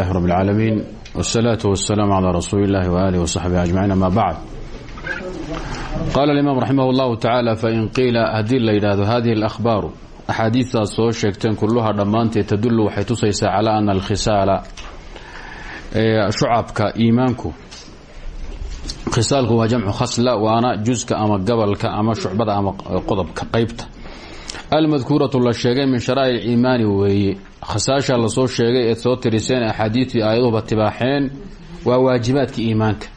رب العالمين والصلاة والسلام على رسول الله وآله وصحبه أجمعين أما بعد قال الإمام رحمه الله تعالى فإن قيل هدي ليلاد هذه الأخبار أحاديث soo sheegteen كلها dhammaanteed تدل waxay tusaysaa على أن الkhisaala shucabka iimaanku khisaalku waa jamcu khasla waana juska ama gabalka ama shucbada ama qodobka qaybta almadkuuratu la sheegay min sharaa'ic iimaani weeye khasaasha la soo sheegay eed soo tiriseen axaadiidii aayaduhuba tibaaxeen waa waajibaadka iimaanka.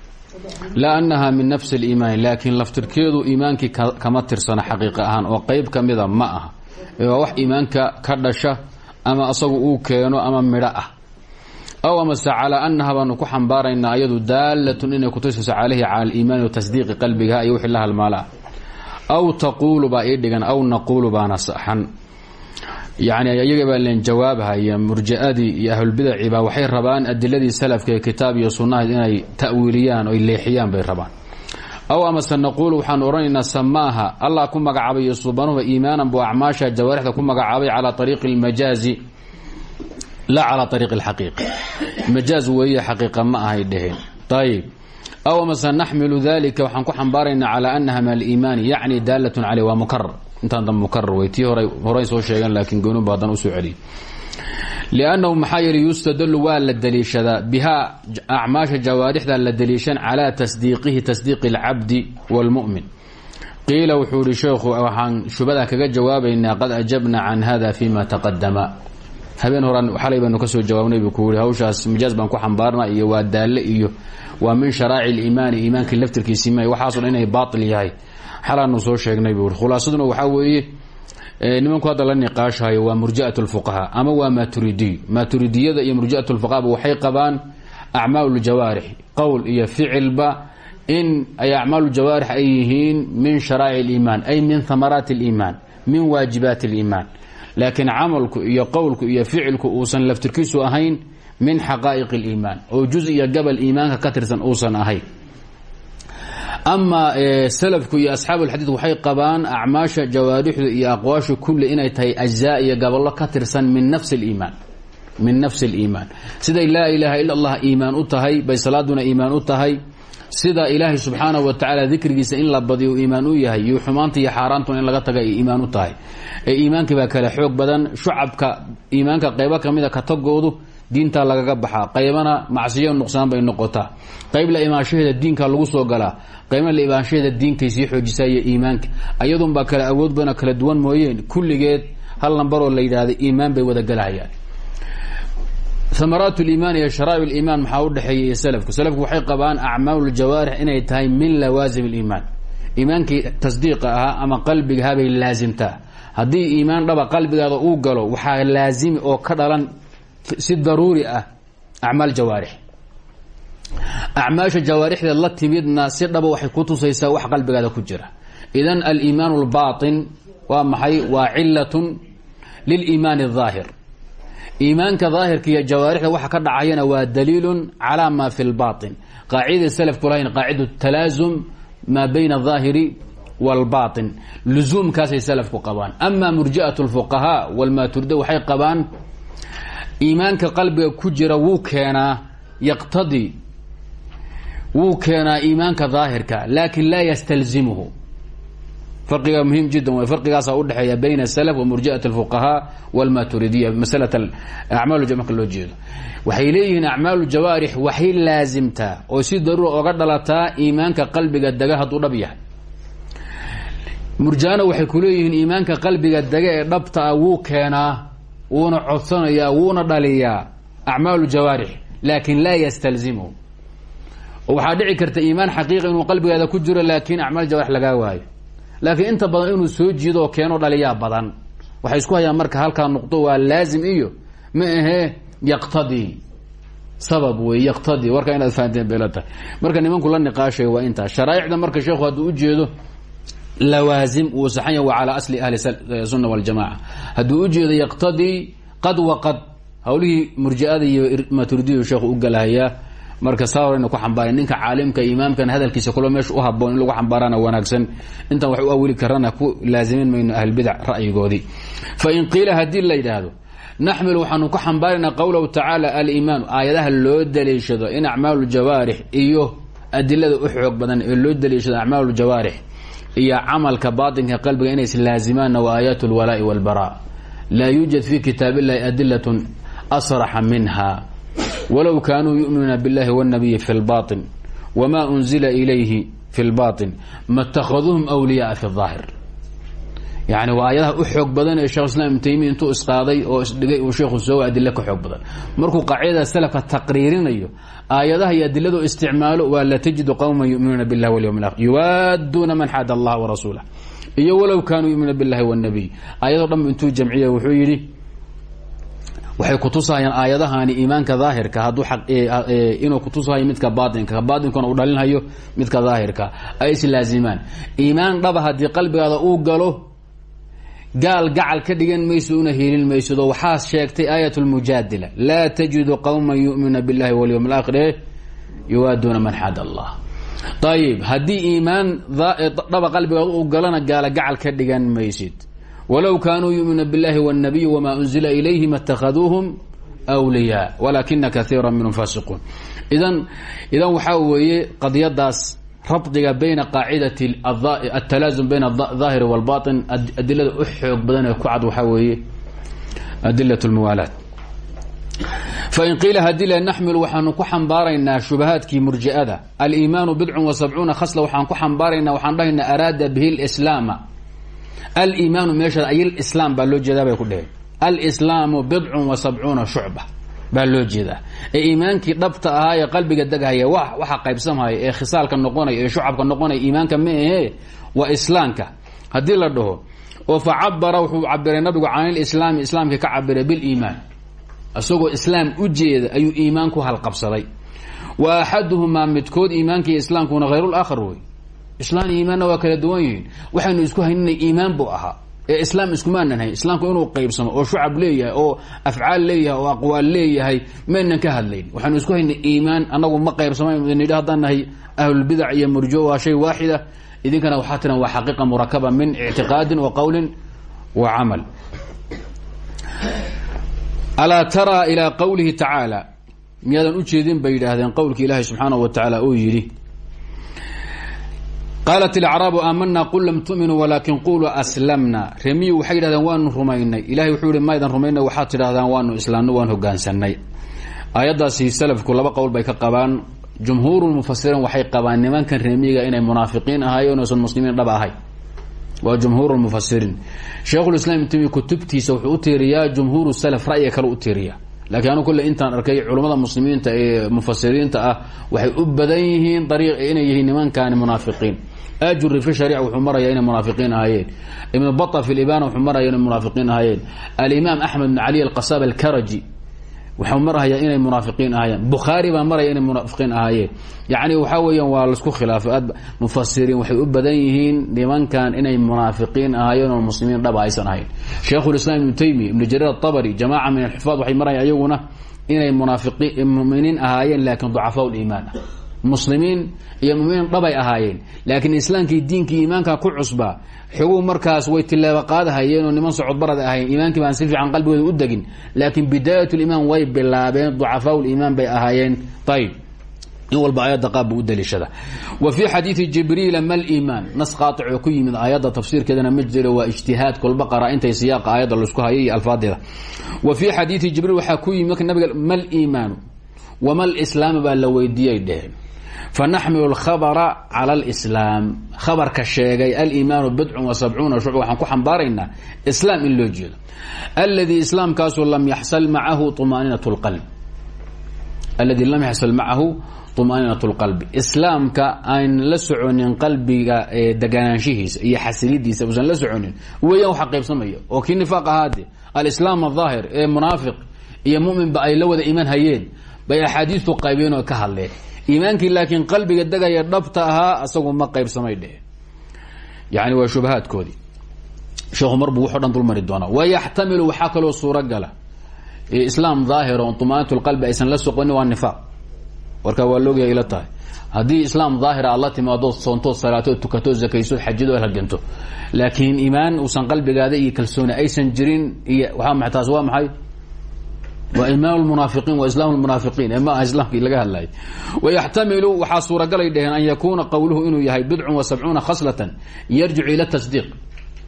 Laa annaha min nafsi aliimaani laakiin laftirkeedu iimaankii kama tirsana xaqiiqa ahaan oo qeyb ka mida ma aha. Ee waa wax iimaanka ka dhasha ama asagu uu keeno ama midho ah. Aw amase calaa annaha baanu ku xambaaraynaa ayadu daalatun inay kutusayso calayhi cala aliimaani wa tasdiiqi qalbigaha iyo wixii la halmaala ah aw taquulu baa ii dhigan aw naquulu baana saxan yacni iyaga baa len jawaabhaya murji'adii iyo ahlulbidaci baa waxay rabaan adiladii salafka ee kitaab iyo sunnahayd inay ta'wiiliyaan oy leexiyaan bay rabaan. Aw amase naquulu waxaanu odhanaynaa samaaha allah ku magacaabay iyo subanuba iimaanan buu acmaasha jawaarixda ku magacaabay calaa ariiqi اlmajaazi laa calaa ariiqi اlxaqiiqa majaaz weeye xaqiiqa ma ahay dheheen. Ayib aw amase naxmilu dalika waxaan ku xambaaraynaa calaa annaha min aliimaani yacni daalatun caleyh waa mukarar intaan dambe mukarar wey tii hore soo sheegeen laakiin goonunba haddana u soo celiyay liannahu maxaa yeeli yustadalu waa la daliishadaa bihaa acmaasha jawaarixda la daliishan calaa tasdiiqihi tasdiiqi alcabdi wاlmu'min qiila wuxuu ihi sheekhu waxaan shubada kaga jawaabaynaa qad ajabna can hada fima taqadama habeen horaan xalay baanu ka soo jawaabnay buu ku hawshaas majaaz baan ku xambaarna iyo waa daalle iyo waa min sharaa'ic liimaani iimaankii laftirkiisii ma waxaaso dhan inay baatil yahay xalaanu soo sheegnay buu khulaasaduna waxaa weeye nimanku hadda la niqaashayo waa murji'at lfuqahaa ama waa maturidiy maturidiyada iyo murji'at lfuqahaba waxay qabaan acmaal ljawaarix qowl iyo ficilba in ay acmaal ljawaarix ay yihiin min sharaa'ic liimaan ay min hamaraati liimaan min waajibaati liimaan laakiin camalku iyo qowlku iyo ficilku uusan laftirkiisu ahayn min xaqaa'iq اliimaan oo juz iyo gabal iimaanka ka tirsan uusan ahayn ama e, salafku iyo asxaabu lxadiid waxay qabaan acmaasha jawaarixdu iyo aqwaashu kulli inay tahay ajzaa iyo gabollo ka tirsan min nafsi liimaan min nafsi aliimaan siday laa ilaaha illa allah iimaan u tahay bay salaaduna iimaan u tahay. Sida ilaahay subxaanah wa tacaala dikrigiisa in la badiyo iimaan u yahay iyo xumaanta iyo xaaraantuna in laga taga iimaan u tahay. Ee iimaankii baa kale xoog badan shacabka iimaanka qaybo kamida ka ah tagoodu diintaa lagaga baxaa qaybana macsiyo nuqsaan bay noqotaa qayb la imaanshaheeda diinka lagu soo galaa qaybna la imaanshaheeda diinkay sii xoojisaa iyo iimaanka. Ayadunbaa kale awood badana kala duwan mooyeen. Kulligeed hal nambaroo la yidhaahda iimaan bay wada galahayaan amaraat liimaan iyo sharaa'ib liimaan maxaa u dhexeeya salafku? Salafku waxay qabaan acmaalu ljawaarix inay tahay min lawaasim liimaan iimaankii tasdiiqa ahaa ama qalbigahaa bay laasimtaa haddii iimaan dhaba qalbigaada uu galo waxaa laazimi oo ka dhalan si daruuri ah acmaal jawaarix acmaasha jawaarixdeed la timidna si dhaba waxay ku tusaysaa wax qalbigaada ku jira idan aliimaan اlbaطin waa maxay waa cilatun liliimaan الظaahir iimaanka daahirka iyo jawaarixda waxa ka dhacayana waa daliilu calى ma fi اlbaطin qaacidada salafku lahayn qaacida talaasum maa bayna الظaahiri wاlbaطin luzuumkaasay salafku qabaan ama murji'aة الfuqahaa wاlmaturida waxay qabaan iimaanka qalbiga ku jira wuu keenaa yaqtadii wuu keenaa iimaanka daahirka laakin laa ystalzimhu farqiga muhiim jiddan way farqigaasa udhexeeya bayna salaf wa murji'at alfuqahaa walmaturidiya masalat acmaal marka loo jeedo. Waxay leeyihiin acmaalu jawaarix waxay laasimtaa oo si daruura oga dhalataa iimaanka qalbiga dega hadduu dhab yahay. Murjaana waxay ku leeyihiin iimaanka qalbiga dega ee dhabta ah keenaa wuuna codsanayaa wuuna dhaliyaa acmaalu jawaarix laakin laa ystalzimhu oo waxaa dhici karta iimaan xaqiiqa inuu qalbigaada ku jiro laakin acmaal jawaarix lagaa waayo. Laakiin inta badan inuu soo jiido oo keeno dhaliyaa badan. Waxay isku hayaan marka halkaa nuqdo waa laazim iyo ma ahee yaqtadii sabab wey yaqtadii warkaa inaad fahanteen tahay. Marka nimanku la niqaashayo waa intaas sharaaicda marka sheekhu hadduu ujeedo lawaazim wuu saxan yahy wa calaa asli ahli sunna waljamaca hadduu ujeedo yaqtadii qad waqad hawlihii murji'ada iyo maturidiyu sheekhu u galahayaa marka saa horayna ku xambaara ninka caalimka imaamkan hadalkiisa kulo meesha u haboon in lagu xambaarana wanaagsan intaan wax u awili karana ku laazimin mayno ahlbidac ra'yigoodii fain qiila haddii la yidhaahdo naxmil waxaanu ku xambaaraynaa qowlahu tacaala aliimaanu aayadaha loo daliishado in acmaalu jawaarix iyo adilada u xoog badan ee loo daliishado acmaalu jawaarix iyo camalka baatinka qalbiga inay islaazimaanna waa aayaat lwalaa'i walbara laa yuujad fi kitaab illahi adilatun asraxa minha walow kaanuu yu'minuuna biاllahi wاnabiyi fi اlbaطin wma unzila ilayhi fi اlbaطin ma اtakhaduuhum wliyaaa fi الظaahir yani waa ayadaha u xoog badan ee shekh islam ibn taymiya intuu isqaaday oo isdhigay uu sheekhu soo adile ka xoog badan markuu qaacidada salafka taqriirinayo aayadaha iyo adiladu isticmaalo waa la tajidu qowma yuminuuna biاllahi walyawm اlakhir yuwaaduuna man xaad allah warasuulah iyo walow kaanuu yuminuuna biاllahi wالnabiy ayadoo dhan intuu jamciya wuxuu yidhi waxay kutusahayaan aayadahani iimaanka daahirka hadduu inuu kutusahayo midka baatinka baatinkuna uu dhalinhayo midka daahirka ay islaazimaan iimaan dhaba haddii qalbigaada uu galo gaal gacal ka dhigan mayso una hiilin maysado. Waxaa sheegtay aayat lmujaadila laa tajidu qawman yu'mina billahi walyawm alaakhir e yuwaaduuna man xaad allah ayib haddii iimaan dhaba qalbiga u galana gaala gacal ka dhigan maysid. Walow kaanuu yu'minu billahi wاnnabiy wma unzila ilayhim اtakhaduuhum wliyaa walakina kaiira minhum faasiquun. Idan idan waxaa weeye qadiyadaas rabdiga bayna qaacidati atalaazum bayna aلظaahiri wاlbaطin adilada u xoog badan ee ku cad waxaa weeye adilaة اlmuwaalaat fain qiila hadii la naxmil waxaanu ku xambaaraynaa shubahaadkii murji'ada aliimaanu bidcu wa sabcuuna khasla waxaan ku xambaaraynaa waxaan dhahaynaa araada bihi اlslaama aliimaanu meesha aylislaam baa loo jeedaa bay ku dheheen alislaamu bidcun wa sabcuuna shucba baa loo jeedaa. Ee iimaankii dhabta ahaa ee qalbiga deghaya wa waxa qaybsamhaya ee khisaalka noqonaya ee shucabka noqonaya iimaanka ma ahee waa islaamka. Haddii la dhaho oo fa cabara wuxuu cabiray nabigu can ilislaami islaamkii ka cabiray biliimaan isagoo islaam u jeeda ayuu iimaan ku halqabsaday. Wa axaduhumaa midkood iimaankii islaamkuna hayruulaakhar wey islaan iimaanna waa kala duwan yihiin. Waxaynu isku haynina iimaan buu ahaa ee islaam iskumaanan islaamku inuu qaybsamo oo shucab leeyahay oo afcaal leeyahay oo aqwaal leeyahay maynan ka hadlayn. Waxaynu isku hayna iimaan anagu ma qaybsamanidhi haddaan nahay ahlulbidac iyo murjo waa shay waaxida. Idinkana waxaa tiran waa xaqiiqa murakaba min ictiqaadin wa qowlin wa camal. Alaa taraa ilaa qowlihi tacaala miyaadan ujeedin bay yidhaahdeen qowlki ilaahay subxaanahu wa tacaala uu yidhi qaalat ilacraabu aamanaa qul lam tu'minuu walaakin quluu aslamna remiyu waxay yidhahdeen waanu rumaynay ilahay wuxuu yihi maydan rumaynay waxaad tidhahdaan waanu islaamno waan hogaansanay aayaddaasi salafku laba qowl bay ka qabaan jumhuurulmufasiriin waxay qabaan nimankan remiga inay munaafiqiin ahaayeen oysan muslimiin dhab ahay waa jumhuur lmufasiriin sheikhulislaam ibn tamiya kutubtiisa wuxuu u tiiriyaa jumhuuru salaf ra'yiga kale u tiiriya laakiin anu kulle intaan arkay culummada muslimiinta ee mufasiriinta ah waxay u badan yihiin ajuri fi shariica wuxuu maraya inay munaafiqiin ahaayeen. Ibnu bata fi libana wuxuu maraya inay munaafiqiin ahaayeen. Alimaam axmed bn cali alqasab alkaraji wuxuu maraya inay munaafiqiin ahaayeen. Bukhaari baa maraya inay munaafiqiin ahaayeen. Yacni waxaa weeyaan waa la isku khilaafay aad mufasiriin waxay u badan yihiin nimankan inay munaafiqiin ahaayeen oo muslimiin dhaba aysan ahayn. Sheikhulislaam ibnu taymiya ibnu jariir atabari jamaaca min alxufaad waxay maraya iyaguna inay munaafiqiin muminiin ahaayeen laakiin ducafaa liimaan ah muslimiin iyo muminiin dhabay ahaayeen. Laakiin islaamkii diinkii iimaanka ku cusbaa xoguu markaas way tilaabo qaadahayeen oo niman socod barad ahayen iimaankii baan si qalbigooda u degin laakiin bidaayat liimaan way bilaabeen ducafaa liimaan bay ahaayeen. Ayb in walba aayadda u daliishada. Wa fii xadiidi jibriila ma liimaan nas qaatic oo ku yimid aayadda tafsiirkeedana ma jiro waa ijtihaad kolba qaraa'intay siyaaqa aayadda hayay iyo wa fii xadiidi jibriil waxaa ku yimid nabiga ma liimaanu wama lislaamu baa la weydiiyey dheheen fanaxmilu alkhabara cala alislaam khabarka sheegay aliimaanu bidcun wa sabcuuna shuc waxaan ku xambaaraynaa islaam in loo jeedo alladii islaamkaasu lam yaxsal macahu umaninatu lqalb alladii lam yaxsal macahu tumaninatu lqalbi islaamka aan la soconin qalbiga deganaanshihiisa iyo xasilidiisa usan la soconin weeyaan waxa qaybsamaya oo kii nifaaq ahaade alislaam ahaahir ee munaafiq iyo muminba ay la wada iman hayeen bay axaadiistu qaybeen oo ka hadleen iimaankii laakiin qalbiga degaya dhabta ahaa asagu ma qaybsamay dheh. Yani waa shubahaadkoodii. Sheekhu marbuu wuxo dhan dulmari doonaa. Wayaxtamilu waxaa kaloo suuragala. Islaam daahir on طumaaninat اlqalbi aysan la soqonin waa nifaaq. Warkaa waa loogaya ila tahay. Haddii islaam daahira aad la timaado soontood salaatood tukatood zakaysood xajido halganto. Laakiin iimaan uusan qalbigaada iyo kalsooni aysan jirin iyo taas waa maxay waa imaan munaafiqiin waa islaam munaafiqiin ee ma aha islaamkii laga hadlay. Wayaxtamilu waxaa suuragalay dheheen an yakuuna qowluhu inuu yahay bidcun wa sabcuuna khaslatan yarjicu ila tasdiiq.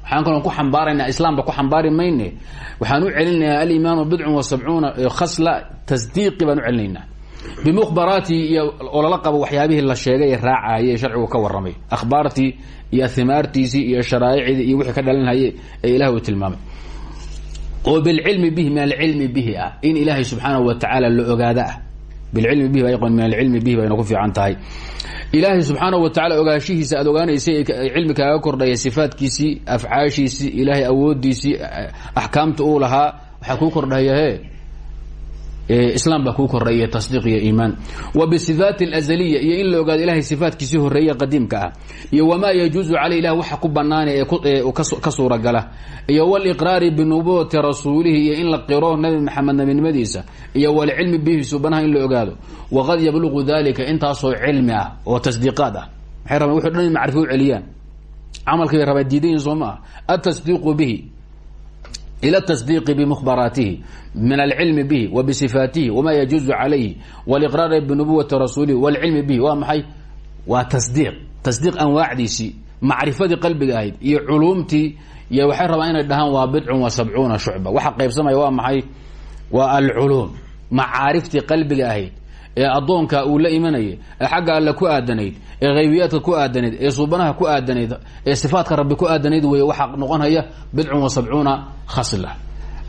Waxaan kaloo ku xambaaraynaa islaamka ku xambaari mayne waxaan u celinaynaa alimaanu bidcun wa sabcuuna khasla tasdiiqi baan u celinaynaa bimukhbaraatihi iyo oo lala qabo waxyaabihii la sheegay ee raacayay ee ka warramay. Akhbaartii oo bilcilmi bihi min alcilmi bihi ah. In ilaahay subxaanahu wa tacaala la ogaada ah. Bilcilmi bihi ba min alcilmi bihi bayna ku fiican tahay. Ilaahay subxaanahu wa tacala ogaanshihiisa aad ogaanaysay cilmi kaaga kordhaya sifaadkiisii afcaashiisii ilaahay awoodiisii axkaamta uu lahaa waxaa kuu kordhaya islaam baa kuu kordhaya tasdiiq iyo iimaan. Wa bisifaati alazaliya iyo in la ogaado ilahay sifaatkiisii horeeye qadiimka ah. Iyo wamaa yajuuzu caley ilah waxa ku banaana ee ka suuragala. Iyo waliqraari binubuwati rasuulihi iyo in la qiro nabi maxamed nabinimadiisa iyo walcilmi bihi subanaha in la ogaado. Waqad yabluqu dalika intaasoo cilmi ah oo tasdiiqaad ah. Maxay wuxu dhan in macrifo u celiyaan. Camalkii bay rabaan diidayin bihi ilى التصديq بمخبراaتihi min العلم bه وبصفاaتihi وma يجuز عaليه والإقراar بنبوة رasuuلihi والعلم bه waa maحay waa تصديq تصديq anواacdiisii macriفadii qalbiga ahayd iyo culumtii iyo waxay rabaan inay dhahaan waa بdc وسبcuuنa شhuعبة waxa qaybsamaya waa maxay waa alculuم macaariftii qalbiga ahayd ee adoonka uu la imanayay ee xagga alle ku aadanayd ee haybiyaadka ku aadanayd ee suubanaha ku aadanayd ee sifaadka rabbi ku aadanayd wey waxaa noqonaya bidcun wa sabcuuna khasla.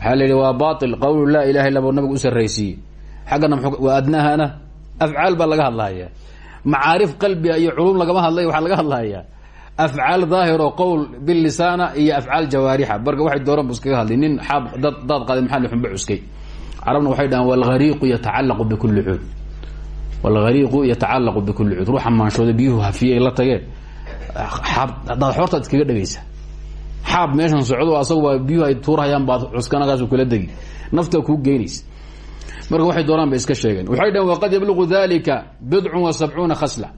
Waxaa la yidhi qawlu laa ilaha illa bu nabigu u waa adnahana afcaal baa laga hadlaya macaarif qalbiga iyo culum lagama hadlay waxaa laga hadlaya afcaal daahir oo qowl bilisaana iyo afcaal jawaarixa. Marka waxay dooran bu iskaga hadlay nin xaab dad daad qaaday maxaa xunba cuskay. Carabna waxay dhahaan walghariiqu yatacallaqu bikuli cuud walghariiqu yatacallaqu bikuli cuud ruuxa maanshooda biyuhu hafiyey la tageen xaab hadaad xoortaad iskaga dhegaysa xaab meeshan socdo asaguba biyuhu ay tuurhayaan baad cuskanagaasu kula degi nafta kuu geynaysa marka waxay doonaan bay iska sheegeen waxay dhaheen waqad yabluqu dalika bidcun wa sabcuuna khasla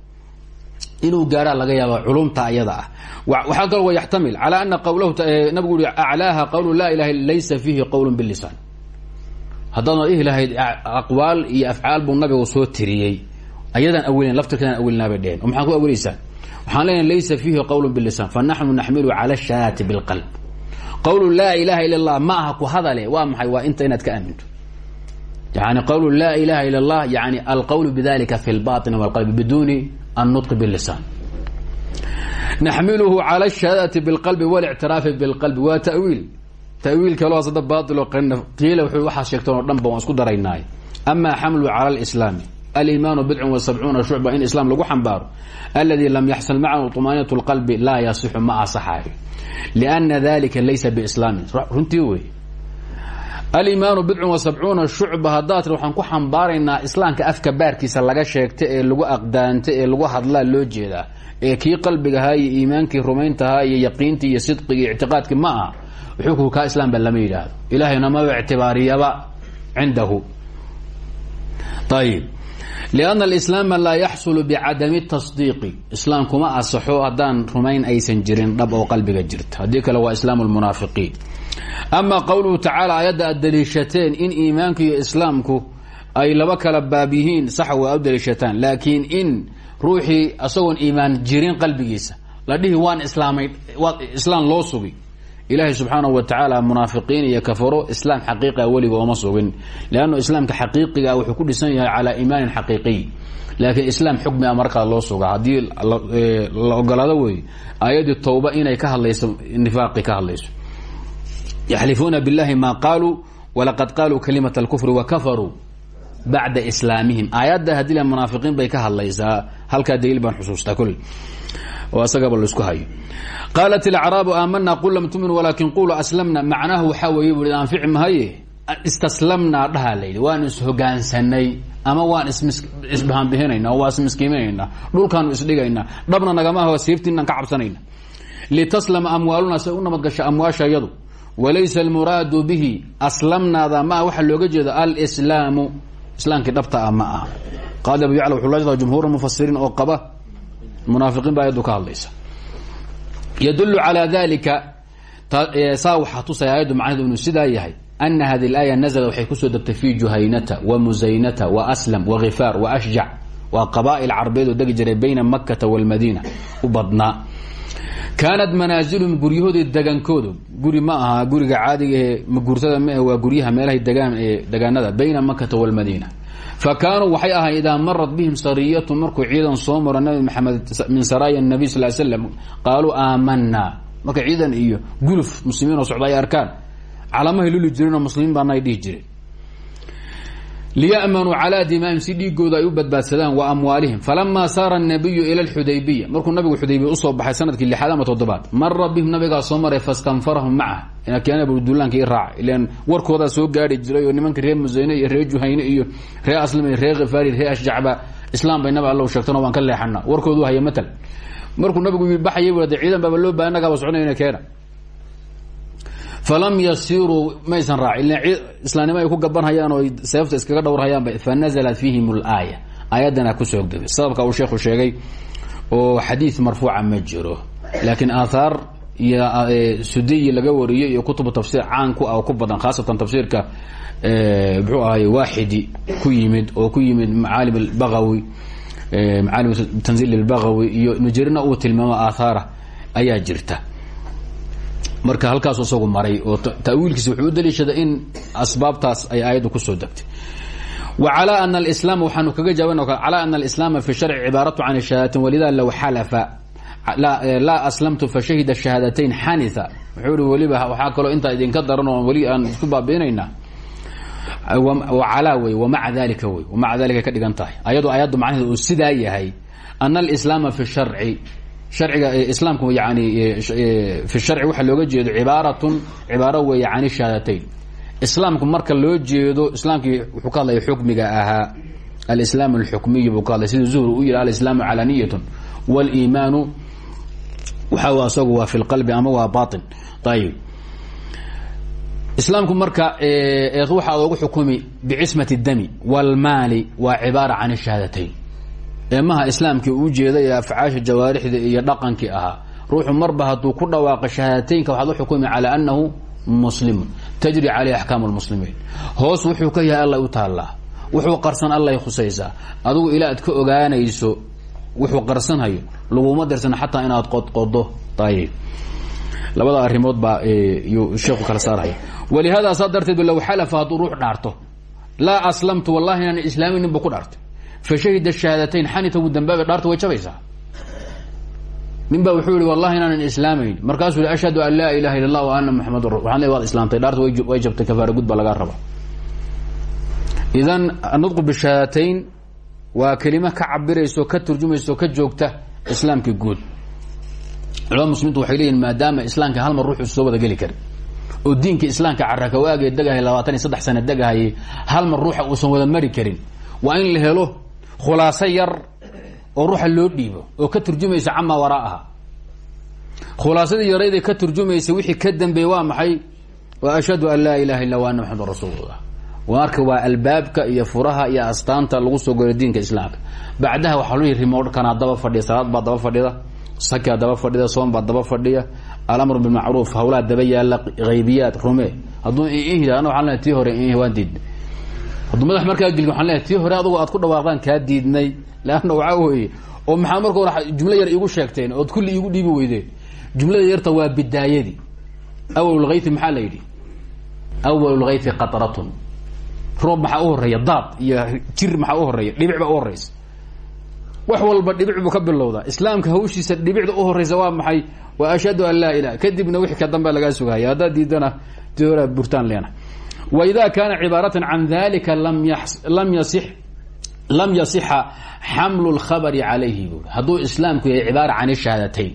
inuu gaaraa laga yaaba culumta ayada ah waxaa kaloo yaxtamil calaa ana qawlahu nabigu qawlu laa ilaha laysa fiihi qowl bilisaan haddaadna dhihi lahayd aqwaal iyo afcaal buu nabigu soo tiriyey. Ayadaan awelin laftirkeedaan awelina bay dheheen oo maxaad ku awelaysaan waxaan leenahay laysa fiihi qowl bilisan fanaxnu naxmilu cala shahaati bilqalb. Qawlu laa ilaha ila allah ma aha ku hadale waa maxay? Waa inta inaad ka aaminto. Yani qawlu laa ilaha ila allah yani alqawlu bidalika fi lbaطini wاlqalbi biduni annutqi bilisan naxmiluhu cala shahaadati bilqalbi walictiraafi bilqalbi waa tawiil tawiil kaloo sada bailo qiila waxaa sheegteen oo dhan ba waan isku daraynaay ama xamlu cala alislaami alimaanu bidcun wa sabcuuna shucba in islaam lagu xambaaro aladi lam yaxsul macahu طumaaniyat اlqalbi laa yasixu ma asaxayo liana dalika laysa biislaamin runtii wey. Alimaanu bidcun wa sabcuuna shucba haddaad tir waxaan ku xambaaraynaa islaamka afka baarkiisa laga sheegta ee lagu aqdaanta ee lagu hadlaa loo jeedaa. Ee kii qalbigahaa iyo iimaankii rumayntahaa iyo yaqiintii ma aha xukunku kaa islam ba lama yidhaahdo. Ilahayna maba ictibaariyaba cindahu. Ayib lianna alislaama laa yaxsulu bicadami tasdiiqi islaam kuma asaxo haddaan rumayn aysan jirin dhab oo qalbiga jirta. Haddii kale waa islaamu lmunaafiqiin ama qowluhu tacaala ayadda aad daliishateen in iimaanku iyo islaamku ay laba kala baab yihiin sax waa u daliishataan in ruuxii isagoon iimaan jirin qalbigiisa la dhihi waan islaamay islaam loo sugi ilaahay subxaanahu wa tacaala munaafiqiin iyo kafaro islaam xaqiiqia weliga ooma sugin. Leannu islaamka xaqiiqiga wuxuu ku dhisan yahay calaa iimaanin xaqiiqiy. Laakiin islaam xukmi a markaa loo suga haddii la ogolaado wey aayaddii towba inay ka hadlayso nifaaqi ka hadlayso. Yaxlifuuna billahi maa qaaluu walaqad qaaluu kalimat alkufri wa kafaruu bacda islaamihim. Aayadda haddii la bay ka hadlaysaa halkaa daliil baan xusuustaa kol oo asagaba la isku hayo. Qaalat ilacraabu aamana qul lam tumin walaakin qulu aslamna. Macnahu waxaa weeye bui anfici mahaye istaslamnaa dhaha layidhi waan ishogaansanay ama waan isbahanbihinayna oo waa ismiskiiminayna dhulkaanu isdhigaynaa dhabna nagamaha siiftiinaan ka cabsanayna litaslama amwaaluna say u nabadgasha amwaasha yadu. Walaysa almuraadu bihi aslamnaada ma ah waxaa looga jeeda alslaamu islaamkii dhabta ah ma ah qaadi abu yacla wuxuu la jeeda jumhuur mufasiriin oo qaba munaafiqiin ba ayaddu ka hadlaysa. Yadullu calaa dalika e, saa waxaa tusaya ayaddu macnehedu inuu sidaa yahay ana hadi اlaaya nazla waxay ku soo degtay fi juhaynata wa musaynata wa aslam wa khifaar wa ashjac waa qabaa'il carbeed oo degi bayna makkata walmadiina u badnaa. Kaanat manaasilum guryahoodii degaankoodu guri ma aha guriga caadiga ee maguurtada ma waa guryaha meelahay degaan ee degaanada bayna makkata walmadiina fa kaanuu waxay ahay idaa marat bihim sariyatu markuu ciidan soo maro nabi maxamed min saraaya nabiy sal slam qaaluu aamanaa marka ciidan iyo guluf muslimiin oo socda ay arkaan. Calamahay luli jireenoo muslimiin baanay dhihi jireen liyamanuu calaa dimaahim si dhiigooda ay u badbaadsadaan wa amwaalihim. Falamaa saara nabiyu ila lxudaybiya markuu nabigu xudaybiya u soo baxay sannadkii lixaad ama toddobaad mara bihim nabigaa soo maray fastanfarahum macaha. Keena budullaanka i raaca ilan soo gaari jiray nimanka reer musayne iyo reer juhayne iyo reer aslam iyo reer khifaari reer ashjacba islaam bay nabi alla sheegtano waan ka leexana warkoodu haya matal. Markuu nabigu bu de ciidan baaba loo bahay nagaaba soconayna keena falam yasiruu maysan raacin islaanimo ay ku gabanhayaan oo seefta iskaga dhowrhayaanba fanazalat fiihim alaaya aayadana ku soo degay sababka uu sheekhu sheegay oo xadiid marfuuca ma jiro. Laakiin aathaar iyo sudiyi laga wariyey iyo kutubu tafsiir caan ku ah ku badan khaasatan tafsiirka muxuu ahay waaxidi ku yimid oo ku yimid macaalim albagawi macaalim tanziil albagawi iyo nujirina uu tilmaamo aathaara ayaa jirta marka halkaasu isagu maray oo tawiilkiisa wuxuu u daliishaday in asbaabtaas ay aayaddu ku soo degtay. Calaa ana alislaam waxaanu kaga jaaban calaa ana alislaama fi sharci cibaaratu can shahaadatain walida low xalafa laa aslamtu fashahida shahaadatayn xanitha. Wuxuu ihi weliba waxaa kaloo intaa idinka daran oo aan isku baabiinaynaa calaa wey wamaca dalika wey wamaca dalika ka dhigan tahay. Ayadoo ayaddu macnaheed uu sidaa yahay ana alislaama fi sharci harciga islaamku yani fi sharci waxaa looga jeedo cibaaratun cibaaro weeye can shahaadatayn islaamku marka loo jeedo islaamkii wuxuu ka hadlaya xukmiga ahaa alislaam alxukmiy buu ka hadlay sida zuhri u yihi alislaamu calaniyatu walimaanu waxa isagu waa fi lqalbi ama waa bain ayib islaamku marka waxaa loogu xukumi bicismati dami wlmaali waa cibaara can shahaadatayn eemaha islaamkii uu jeeday ee afcaasha jawaarixda iyo dhaqankii ahaa. Ruuxu marba hadduu ku dhawaaqo shahaadateynka waxaad u xukumi calaa annahu muslimun. Tajri caleyh axkaamu lmuslimiin hoos wuxuu ka yahay allay u taallaa wuxuu qarsan allay khusaysaa. Adigu ilaa ad ka ogaanayso wuxuu qarsanhayo laguma dirsan xataa inaad qodqodo ayib labada arrimood baa yuu sheeku kala saaraya walihaada saa darteed low xalafa hadduu ruux dhaarto. Laa aslamtu wallahi inaan islaaminin bu ku dhaartay fashahida shahaadatayn xanita uu dambaaba dhaarta way jabaysaa nin wuxuu yihi wallahi inaanan islaamayn. Markaasuu yihi ashhadu an laa ilaha illa wa ana muxamadan rasul. Waxaan le islaamtay dhaarta way jabtay kafaara gud baa lagaa raba. Idan anudqu bishahaadatayn waa kelimo ka cabirayso ka turjumayso ka joogta islaamka guud. Culamada muslimiintu waxay leeyihiin maadaama islaamka hal mar ruuxu soo wada geli karin oo diinka islaamka carakawaagee degahay labaatan iyo saddex sana hal mar ruuxa uusan wada mari karin waa in la helo khulaaso yar oo ruuxa loo dhiibo oo ka turjumaysa camaa waraaha khulaasadii yarayda ka turjumaysa wixii ka dambeeyey waa maxay? Wa ashhadu an laa ilaha illa ana maxamed rasuulullah. Marka waa albaabka iyo furaha iyo astaanta lagu soo goray diinka islaamka. Bacdaha waxaa loo yihi rimoodhkanaa daba fadhiya salaad baa daba fadhida sakaa daba fadhida soom baa daba fadhiya alamru bilmacruuf hawlaa daba yaalla haybiyaad rume hadduu leehay tii hore waan hadduu madax markaa gelin waxaan leehay tii hore adugu aad ku dhawaaqdaan kaa diidnay. Leanna waxaa weeye oo maxaa marka hore jumlo yar iigu sheegteen ood kulli iigu dhiibi weydeen. Jumlada yarta waa bidaayadii awalulhayti maxaa la yidhi? Awalulhayti qatratun. Roob maxaa u horreeya daad. Iyo jir maxaa u horreeya dhibic baa u horeysa wax walba dhibic buu ka bilowdaa. Islaamka hawshiisa dhibicda u horeysa waa maxay? Wa ashhadu an laa ilah kadibna wixii ka dambe lagaa sugahaya haddaad diidana ti hora burtaan leena waida kaana cibaaratan can dalika lam lam yasix lam yasixa xamlu lkhabari calayhi buui hadduu islaamku yahay cibaara can shahaadatayn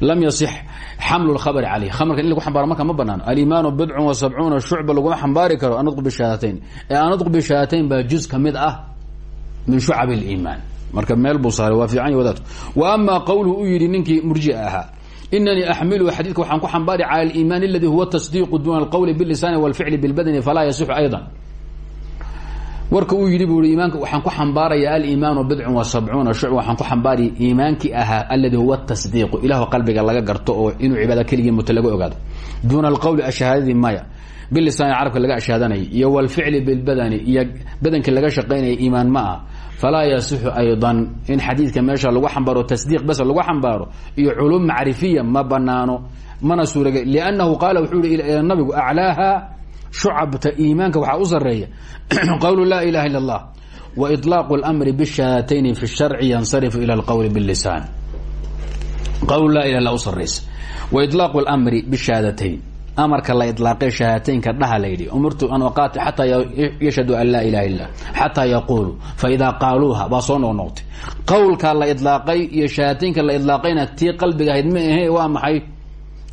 lam yasix xamlu lkhabari caleyh khamarkan in lagu xambaaro marka ma banaano alimaanu bidcun wa sabcuuna shucba laguma xambaari karo anudqu bishahaadatayn ee anudqu bishahaadatayn baa juz ka ah min shucab اliimaan marka meel buu saaray waa fiican y wa ama qowluhu u yidhi ninkii inanii axmiluhu xadiidka waxaan ku xambaari cala aliimaan aladi huwa tasdiiqu duna alqowli bilisaani walficli bilbadni falaa yasixu ayضa warka uu yidhi buu i imaanka waxaan ku xambaaraya aliimaanu bidcun wa sabcuuna shucb waxaan ku xambaari iimaankii ahaa aladi huwa tasdiiqu ilahu qalbiga laga garto oo inuu cibaada keligii muta laga ogaado duuna alqowli ashahaadadii maya bilisaani carabka laga ashaadanay iyo walficli bilbadani iyo badankii laga shaqaynaya iimaan ma ah falaa yasixu aydan in xadiidka meesha lagu xambaaro tasdiiq bas lagu xambaaro iyo culum macrifiya ma banaano mana suurage liannahu qaala wuxuu ihi nabigu aclaaha shucabta iimaanka waxaa u sareeya qowlu laa ilaha illa allah wa iطlaaqu اlmri bishahaatayni fi sharci yansarifu ila اlqowli bilisaan qowl laa ilah illa u saraysa wa iطlaaqu اlmri bishahaadatayn amarka la ilaaqay shahaataynka dhaha layidhi umirtu an aqaati xataa yashhadu an laa ilaha illa xataa yaquulu faidaa qaaluuha baa soo noqnoqtay qowlka la ilaaqay iyo shahaataynka la ilaaqayna tii qalbiga ahayd ma ahe maxay?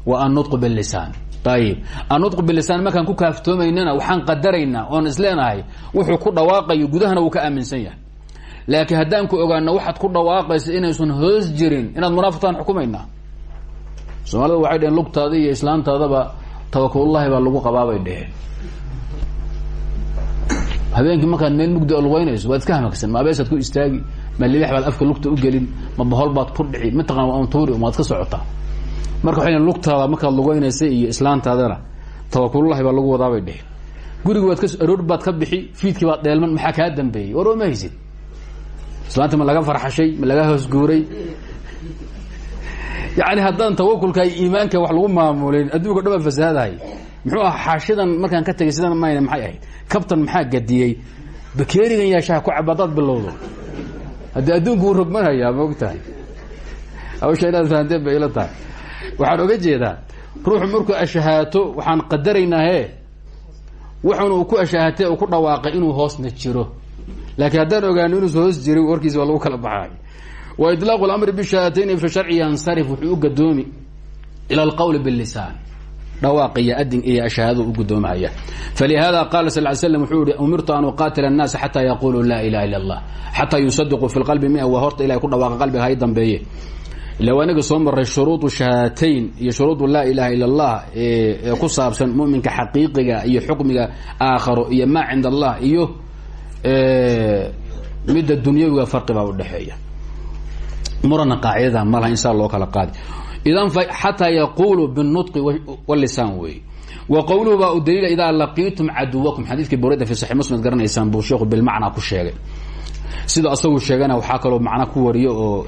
Wa annutqu bilisaan ayib annutqu bilisaan markaan ku kaaftoomaynana waxaan qadaraynaa oon isleenahay wuxuu ku dhawaaqayo gudahana wuu ka aaminsan yahay. Laakiin haddaan ku ogaano waxaad ku dhawaaqaysa inaysan hoos jirin inaad munaafiqtaan xukumaynaa. Soomaalida waxay dheheen lugtaada iyo islaantaadaba tawakulullahi baa lagu qabaabay dheheen habeenkii markaad meel mugdi lugeynayso waad iska hamagsan ma abeesaad ku istaagi ma libax baad afka lugta u gelin ma bahol baad ku dhici mataqan waa untuuri waad ka socotaa. Marka waxay lugtaada markaad lugeynaysa iyo islaantaadana tawakulullahi baa lagu wadaabay dheheen guriga waad ka aroor baad ka bixi fiidkii baad dheelman maxaa kaa dambeeyey? War oo ma haysid. Islaanta ma laga farxashay ma laga hoosguuray yani haddaan tawakulka iimaanka wax lagu maamulin adduunka dhan baa fasaadahay. Muxuu aha xaashidan markaan ka tegay sidan mayna maxay ahayd? Kabtan maxaa gadiyey? Bakeerigan yaashaha ku cab hadaad bilowdo. Haddii adduunku wuu rogmanayaa ma og tahay hawsha inaad fahanteen bay ila tahay. Waxaan oga jeedaa ruuxu markuu ashahaato waxaan qadaraynaa he wuxuuna uu ku ashaahatay uu ku dhawaaqay inuu hoosna jiro. Laakiin haddaan ogaano inuusa hoos jiray warkiisa waa lagu kala baxaay wa ilaaqu lamri bishahaatayni fi sharci yansarif wuxuu u gadoomi ila alqowli bilisaan dhawaaq iyo adin iyo ashahaado u gudoomahaya falihada qaala sal ly slam wuxuu yihi umirtu an uqaatila annaasa xataa yaquluu ilaha illa allah xataa yusadiquu fi lqalbi mia waa horta ilahay ku dhawaaqa qalbiga hay dambeeye. Ila anaga soo maray shuruudu shahaatayn iyo shuruudu ilaha illa allah ku saabsan muminka xaqiiqiga iyo xukmiga aakharo iyo maa cinda allah iyo midda dunyawiga farqi baa udhexeeya murana qaacidada malaha in saa loo kala qaadi. Idan xataa yaqulu biاnutqi walisaan wey wa qowluhu baa u daliila idaa laqiitum caduwakum. Xadiidkii fi saxi muslim garanaysaan buu sheekhu bilmacnaa ku sheegay. Sida asagu sheegana waxaa kaloo macna ku wariyo oo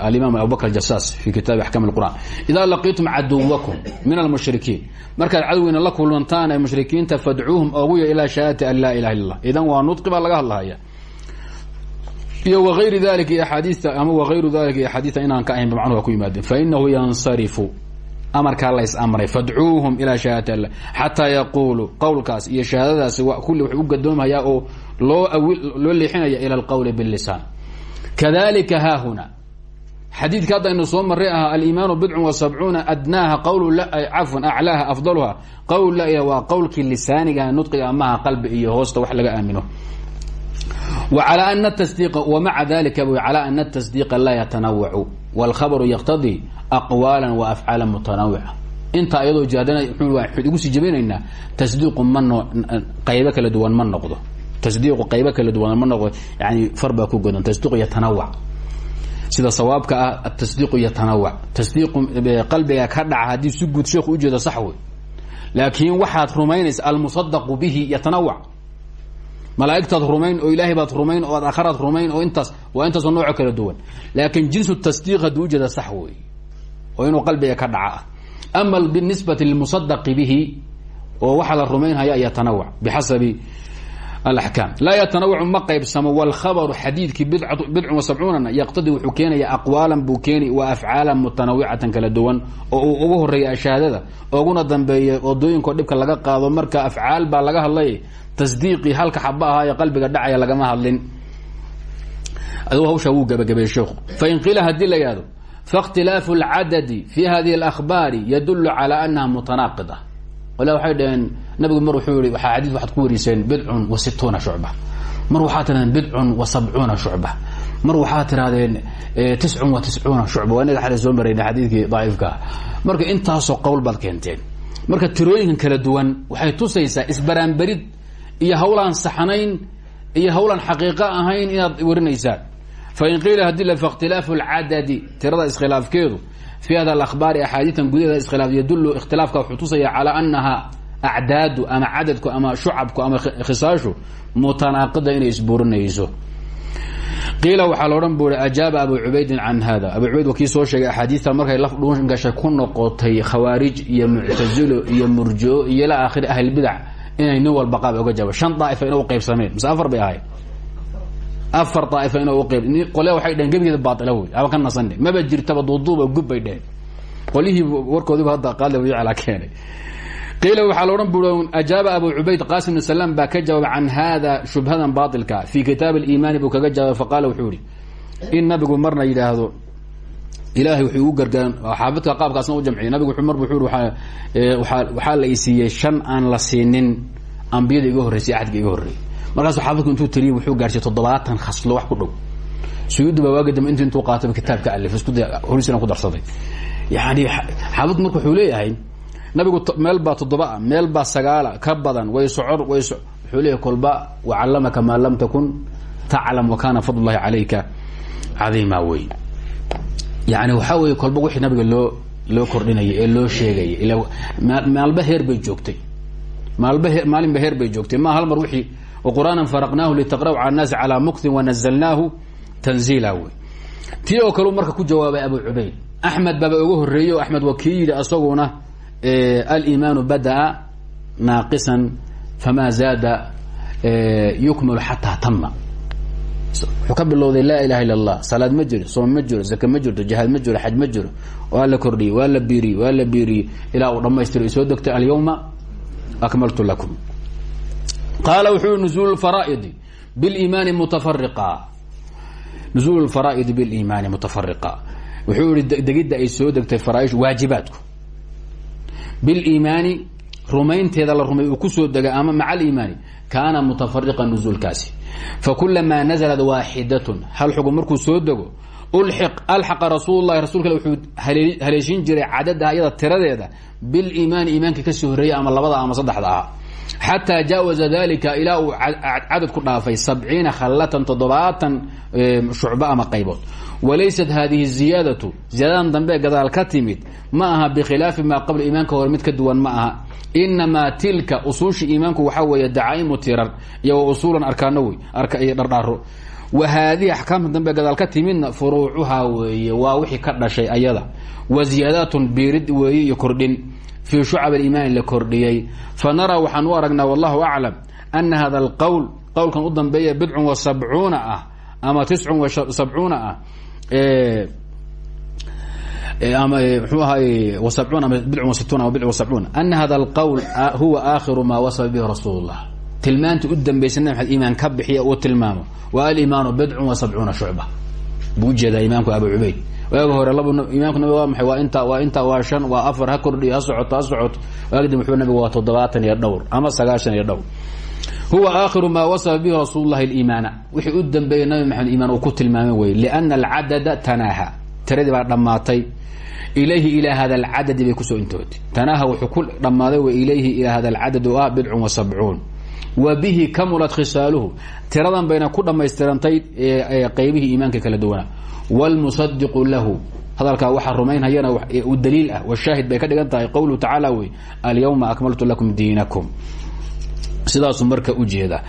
alimaam abubakr jasaas fi kitaabi axkaam اlqur'an idaa laqiitum caduwakum min almushrikiin. Markaad cadowgiina la kulantaan ee mushrikiinta fadcuuhum oguya ilaa shahaadati an laa ilaha illa idan waa nudqi baa laga hadlahaya iyo wayri dalika iyo axaadiita ama wagayru dalika iyo axaadiita inaan ka ahayn ba macnuhu ku yimaadeen. Fainahu yansarifu amarkaa la is-amray fadcuuhum ilaa shahaadati allah xataa yaquulu qowlkaas iyo shahaadadaasi kulli wuxuu u gadoomhayaa oo loo loo leexinaya ila alqowli bilisaan kadalika haahuna xadiidka haddaynu soo maray ahaa aliimaanu bidcun wa sabcuuna adnaaha qawlu cafwan aclaaha afdaluha qowl la waa qowlkii lisaaniga nudqiga amaha qalbi iyo hoosta wax laga aamino وعlى أن التصديq ومعa ذلika bu عlى أن التصديqa laa yتنawc والkhabر yqتضي أqواaلا وأfعاaلا متنawعة intaa iyadoo jihaadana igu sii jabinaynaa tasdiiqu ma qaybo kala duwan ma noqdo tasdiiqu qaybo kala duwan ma noqdo yani far baa ku godan tasdiiqu yatanawac sida sawaabka ah atasdiiqu yatanawac tasdiiqu qalbiga ka dhaca haddii si guud sheekhu ujeedo sax wey laakiin waxaad rumaynaysa almusadaqu bihi yatanawac malaaigtaad rumayn oo ilaahay baad rumayn oo ad akharaad rumayn oo intaas waa intaasoo nooco kala duwan. Laakiin jinsu tasdiiq hadduu ujeeda sax wey oo inuu qalbiga ka dhaca. Ah ama binisbati lmusadaqi bihi oo waxaa la rumaynhaya yatanawac bixasabi alaxkaam laa yatanawacu ma qaybsamo walkhabaru xadiidkii bidcun wa sabcuunana yaqtadii wuxuu keenaya aqwaalan buu keeni wa afcaalan mutanawicatan kala duwan oo uu ugu horeeya ashaadada ooguna dambeeya odooyinkao dhibka laga qaado marka afcaal baa laga hadlay tasdiiqii halka xaba ahaa ee qalbiga dhacaya lagama hadlin aduu hawshaa wuu gabagabeeyey sheekhu fain qiila haddii la yihahdo faاkhtilaafu اlcadadi fi hadihi اlakhbaari yadulu calى anaha mutanaaqida wala waxay dhaheen nabigu mar wuxuu yii waaa xadiid waxaad ku wariseen bidcun wa situuna shucba. Mar waxaa tirahdeen bidcun wa sabcuuna shucba. Mar waxaa tirahdeen eh, tiscun wa tiscuuna shucba. Waa inaga xale soo marayna xadiidkii daciifkaa marka intaasoo qowl baad keenteen. Marka tirooyinkan kala duwan waxay tusaysaa isbaraanberid iyo hawlaan saxnayn iyo hawlaan xaqiiqo ahayn inaad warinaysaan fain qiila haddii la fakhtilaafu lcadadi tirada iskhilaafkeedu fi hada alakhbaari axaadiitan gudaheeda iskhilaaf yadullu ikhtilaafka wuxuu tusaya calaa anaha acdaadu ama cadadku ama shucabku ama khisaashu mutanaaqida inay isburinayso qiila waxaa laodhan bu i ajaaba abu cubaydin can hada abu cubayd waa soo sheegay axaadiista markay laf dhuun gashay ku noqotay khawaarij iyo muctazilo iyo murjio iyo ila aakhiri ahlilbidac inay nin walba qaab oga shan daaifa ina u qaybsameen mise afar bay ahayd afar daaifa ina u qayb qole waxay dheheen gebigeeda baaila wey aba ka nasane maba jirtaba duuduuba gub bay dheheen qolyihii warkoodiiba hadda qaali wayaclaa keenay qiila waxaa la odhan bui ajaaba abu cubayd qasim bn salaam baa ka jawaabay can hada shubhadan baailka fii kitaab aliimaani buu kaga jawaabay faqaala wuxuu ihi in nabigu marna yidhaahdo ilahay wuxuu ugu gargaar xaafidka qaabkaasna u jamciya nabigu mar wuxuu i waxaa la isiiyey shan aan la siinin ambiyada iga horreysay axadka iga horreeyey markaasu xaafidku intuu tiriyey wuxuu gaarsiiyey toddobaatan khaslo wax ku dhow suyuudi baa waagi intuu qaataba kitaabka alif isku horisina ku darsaday yani xaafidku marka wuxuu nabigu meel baa toddoba a meel baa sagaala ka badan way socor way so wuxuu leeyahy kolba wacallamaka maa lam takun taclam wa kana fadl llahi calayka cadiima wey. Yani waxaa kolba wixii nabiga loo loo kordhinayay ee loo sheegayay ila maalba heer bay joogtay. Maalba he maalinba bay joogtay. Ma hal mar wixii waqur'aanan faraqnaahu litaqra'u cala annaasi calaa muktin wanazalnaahu tanziila wey. Tii oo kaleu marka ku jawaabay abu cubayd axmed baaba uga horreeyey o axmed asaguna aliimaanu bada'a naaqisan fama zaada yukmalu xataa tama wuxuu ka bilowday laa ilaha illa allah salaad ma jiro soom ma jiro zake ma jirto jihaad ma jiro xaj ma jiro waa la kordhiyey waa la biiriyey waa la biiriyey ilaa uu dhamaystiro soo degtay alyawma akmaltu lakum. Qaala wuxuu nuzuul faraaidi biliimaani mutafariqa nuzuul lfaraa'idi biliimaani mutafariqa wuxuu yihi degidda ay soo degtay faraaishu waajibaadku biliimaani rumaynteeda la rumay uu ku soo dega ama maca aliimaani kaana mutafariqa nuzuulkaasi. Fakulamaa naزlat waaxidatun hal xugum markuu soo dego ulxiq alxaqa rasuul lahi rasulka wuxuu haleeshin jiray cadada ayada tiradeeda biliimaani iimaanka ka sii horeeyay ama labada ama saddexda ah. Xataa jaawaza dalika ilaa uu cadad ku dhaafay sabciina khallatan toddobaatan shucbo ama qaybood walaysat hadihi ziyaadatu ziyaadadan dambe gadaal ka timid ma aha bikhilaafi maa qabla iimaanka hore mid ka duwan ma aha. Inamaa tilka usuusha iimaanku waxaa weeye dacaa'imu tirar iyo wa usuulan arkaano wey iyo dhardhaaro wa haadihi axkaamta dambe gadaal ka timidna furuucuhaa weeye waa wixii ka dhashay ayada. Wa ziyaadaatun biirid weeye iyo kordhin fii shucab aliimaani la kordhiyey. Fa naraa waxaan u aragnaa wallahu aclam ana hada alqowl qowlkan u dambeeya bidcun wa sabcuuna ah ama tiscun wa ah Eh, eh, mxuu eh, ahay wasabcuun ama bidcun wasituun ama bidc wasabcuun ana hada alqawl huwa aakhiru maa wasafa bihi rasuul llah tilmaanta u dambaysa nabi ka bixiya uu tilmaamo. Wa alimaanu bidcun wa sabcuuna shucba. Buu abu cubayd. Waaga hore lab imaamku nabig waa maxay? Waa inta waa inta waa shan waa afar ha kordhiyo ha socoto ha wuxuu nabigu waa toddobaatan iyo dhowr ama sagaashan iyo dhowr huwa aakhiru maa wasafa bihi rasuul lahi iimaana wixii u dambeeyay nabi maxamed iimaan uu ku tilmaamay wey liana alcadada tanaaha. Tiradii baa dhammaatay ilayhi ilaa hada alcadadi bay ku soo intootay tanaaha wuxuu ku dhammaaday w ilayhi ilaa hada alcadad oo ah bidcun wa sabcuun. Wa bihi kamulat khisaaluhu. Tiradan bayna ku dhammaystirantay qaybihii iimaanka kala duwanaa wاlmusadiqu lahu. Hadalkaa waxaa rumaynhayana daliil ah. Washaahid bay ka dhigan tahay. Akmaltu lakum diinakum sidaasuu marka ujeeda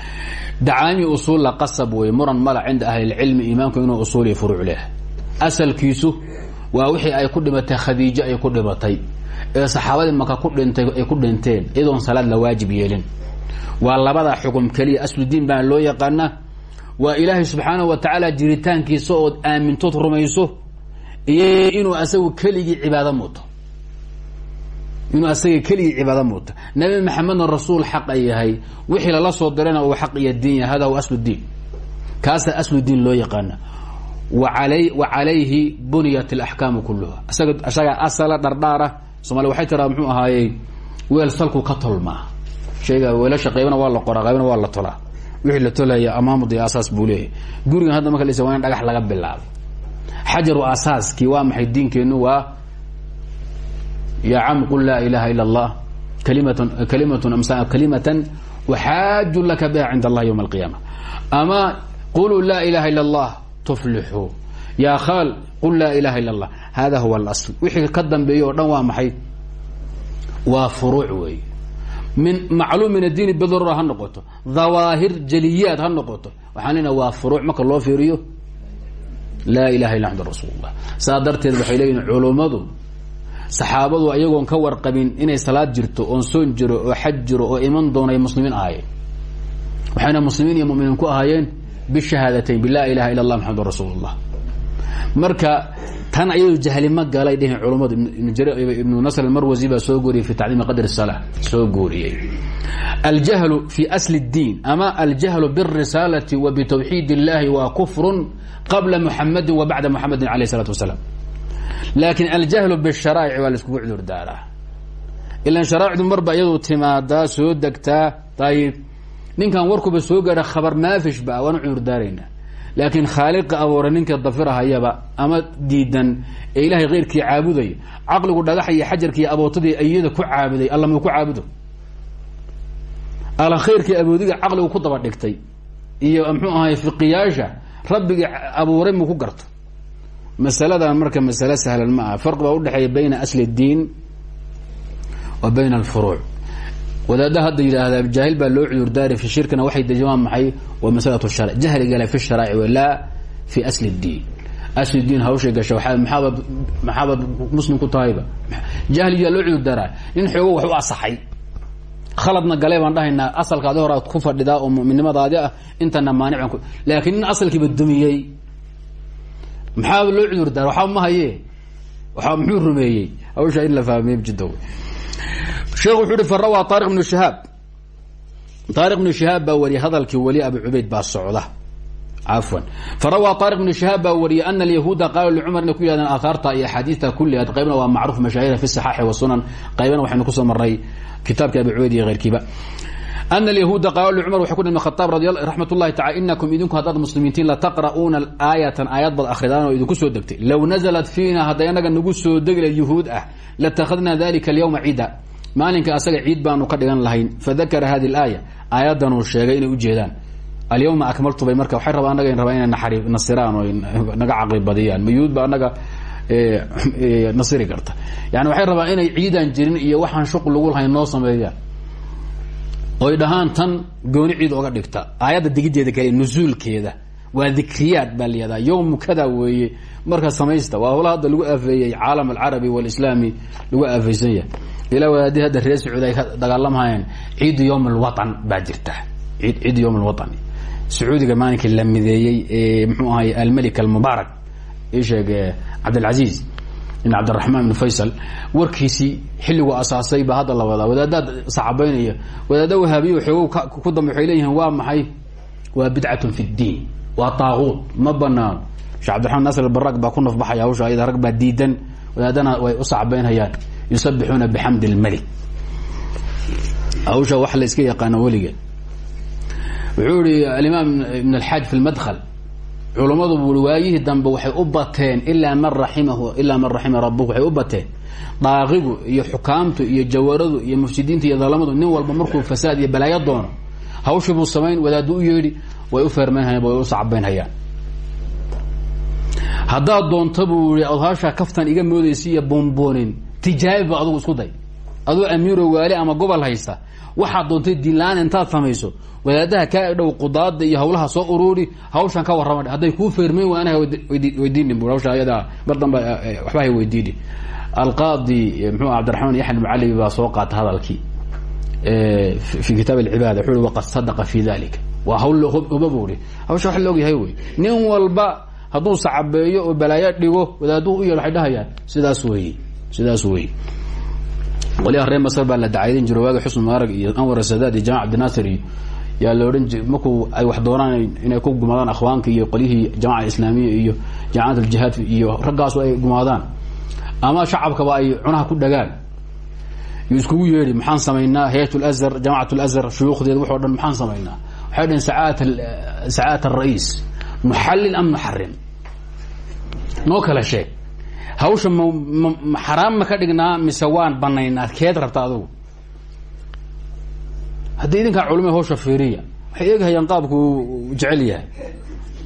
dacaami usuulla qasab wey muran mala cinda ahli اlcilmi iimaanku inuu usuuliyo furuuc leh. Asalkiisu waa wixii ay ku dhimatay khadiijo ay ku dhimatay. Ee saxaabadii maka ku dhintay ay ku dhinteen iyadoon salaad la waajib yeelin. Waa labada xugum keliya asludiin baa loo yaqaanaa. Waa ilaahay subxaanahu wa tacaala jiritaankiisa ood aamintood rumayso iyo inuu asagu keligii cibaado muto inuu asaga keligii cibaado muto nabi maxamedna rasuul xaqa yahay wixii lala soo dirayna uu xaq iyo diin yahay hada huwa asludiin kaasaa asludiin loo yaqaana. Wacalayhi buniyat alaxkaamu kulluha. Isagaa asala dhardhaara somalia waxay tiraa muxuu ahaayey weel salku ka tolmaa shayga weelasha qaybana waa la qoraa qaybna waa la tolaa. Wixii la tolaya amaamud iyo asaas buu leeyahay. Hadda marka la in dhagax laga bilaabay. Xajaru asaaskii waa maxay waa ya cam qul laa ilaha ila allah kalimatun kalimatun amsa kalimatan waxaaju laka biha cinda allah ywma alqiyaama ama quluu laa ilaha ila allah tuflixuu yaa khaal qul laa ilaha illa allah hada huwa alasl wixii ka dambeeya oo dhan waa maxay waa furuuc weeye min macluum min addiini bidarura ha noqoto dhawaahir jaliyaad ha noqoto waxaan leenaha waa furuuc marka loo fiiriyo laa ilaha illa axmad rasuulullah saa darteed waxay leeyihiin culummadu saxaabadu ayagoon ka warqabin inay salaad jirto oon soon jiro oo xaj jiro oo iman doona ay muslimiin ahaayeen waxayna muslimiin iyo muminiin ku ahaayeen bishahaadatayn bilaa ilaha illa allah maxamedun rasuulullah marka tan ayadu jahli ma galay dhihin culummadu ibnu nasr almarwasi baa soo guuriyey fi tacdiimi qadr الsala soo guuriyey aljahlu fi asli الdiin ama aljahlu bالrisaalati wa bitawxiid اllahi waa kufru qabla muxamadi wa bacda muxamadi alayh الsalaatu wasalaam laakin aljahlu bالsharaa'ic waa la iskugu cudur daaraa ilan sharaa'icdu marba iyadu timaadaa soo degtaa ayib ninkan warkuba soo gaadha khabar maafish ba waana cudur daaraynaa. Laakiin khaaliqa abuuray ninka dafirahayaba ama diidan ee ilaahay keyrkii caabudaya caqligu dhagaxa iyo xajarka iyo abootadii ayada ku caabuday alla mau ku caabudo? Alla khayrkii aboodiga caqligu ku daba dhigtay iyo mxuu ahay fiqiyaasha rabbigii abuuray mu ku garto masaladan marka masale sahlan ma aha. Farqi baa udhexeeya bayna asli اdiin wa bayna alfuruuc. Wadaadda hadda yidhaahdaa jaahil baa loo cudurdaari fi shirkina waxay dejiyaan maxay? Waa masalat shar jahligale fi sharaaci walaa fi asli اdiin asli diin hawshay gasha maxaabad maxaabad muslim ku tahayba? Jahliyaa loo cudurdaaraa nin xoogo wax u asaxay. Khaladna galay baan dhahaynaa asalkaadi hor aad ku fadhidaa oo mu'minnimadaadi ah intana maanican laakiin maxaaba loo cudurdaara waxba ma haye. Waxaa muxuu rumeeyey? Hawshaa in la fahmey jidda sheekhu wuxuu uhi farawaa taariq ibnu shahaab. Taariq ibnu baa wariyay hadalkii weli abu cubayd baa socda. Cafwan. Farawaa taariq ibnu shahaab baa wariyay ana alyahuuda qaala licumar inay ku yihahdeen aahaarta iyo axaadiista kullihaad qaybna waa macruuf mashaahira fi saxaaxi wasunan qaybana waxaynu ku soo marnay kitaabka abi cubayd iyo keyrkiiba ana alyahuuda qaala licumar waxay ku dhi ibn khataab raxmat ullahi tacala inakum idinku haddaad muslimiintiin lataqra'uuna aayatan aayad bad akridaan oo idinku soo degtay low nazalat fiina hadday anaga nagu soo degi lahed yuhuud ah latakhadnaa dalika alyawma ciida maalinka asaga ciid baanu ka dhigan lahayn fadakara hadi اlaaya aayaddanuu sheegay inay ujeedaan alyawma akmaltu bay marka waxay rabaa anaga rabaa inay nasiraan oo naga caqli badiyaan mayuud ba anaga nasiri karta yani waxay rabaa inay ciidaan jirin iyo waxaan oy dhahaan tan gooni ciid oga dhigta. Aayadda digiddeeda kale nusuulkeeda waa dikriyaad baa layihahdaa yowmu kada weeye. Marka samaysta waa howla hadda lagu aafeeyey caalam alcarabi walislaami lagu aafeysan yahay. Ilaa wadaadii hadda reer sacuud ay ka dagaalamhayeen ciidu yowm alwatan baa jirta. Id ciidu yowm alwatani sacuudiga maalinkii la mideeyey ee mxuu ahay almelik almubaarak isheeg cabdilcaziiz ibn cabdiraxmaan ibn faysal warkiisii xilligu asaasay baa hadda la wadaa wadaadaad sacabaynaya wadaada wahaabiyo xoogo ku dambe waxay waa maxay? Waa bidcatun fi ddiin. Waa taaquud ma cabdiraxmaan nasir albarak baa ku nafbaxaya hawsha ayada rag baa diidan. Wadaadana way u sacabaynhayaan yusabixuuna bixamdi اlmelik hawsha wax la iska yaqaano weligeed wuxuu ihi alimaam ibn alxaaj fi lmadkl culummadu bui waayihii dambe waxay u bateen ilaa man raimahu ilaa man raxima rabuhu waxay u bateen. Daaqigu iyo xukaamtu iyo jawaradu iyo mufsidiinta iyo dalamadu nin walba markuu fasaad iyo balaayo doono hawshii buu samayn wadaadu u yeedhi way u feermaynhayaan way u sacbaynhayaan haddaad doonta buu i odhaashaa kaftan iga moodaysa iyo boonboonin tijaabiba adugu isku day. Adoo amiiro waali ama gobol haysta waxaad doontay diinla-aan intaad samayso. Wadaadaha kaa dhow qudaada iyo hawlaha soo uruuri hawshan ka warrama hadday kuu feermeyn waan weydiini. Alqaadi mxuu cabdiraxmaan yaxan mucalibi baa soo qaata hadalkii. Fi kitaab alcibaada wuxuu i waqad sadaqa fi dalika waa hawl huba hawsha wax la ogyahay wey. Nin walba hadduu sacabeeyo oo balaayo dhigo wadaaduhu u yeedh waxay dhahayaan sidaas weeye sidaas wey qolyaha reer masr baa la dacaydin jiro waagi xusn mubaarag iyo anwar sadaad iyo jamac abdinaasir iyo yaa la odhan jir markuu ay wax doonaan inay ku gumaadaan akhwaanka iyo qolyihii jamaca islaamiya iyo jamacat aljihaad iyo raggaasu ay gumaadaan. Ama shacabkaba ay cunaha ku dhagaan. Yu iskugu yeedhi maxaan samaynaa hayat lazhar jamacat lazhar shuyuukhdeeda waxo dhan maxaan samaynaa waxay dhaheen sacaat sacaat alra'iis nuxallil am nuxarim noo kala sheeg hawsha xaraam ma ka dhignaa mise waan banaynaa keed rabta adugu? Haddii idinkaa culumada hawsha fiiriya waxay eegahayaan qaabku jecel yahay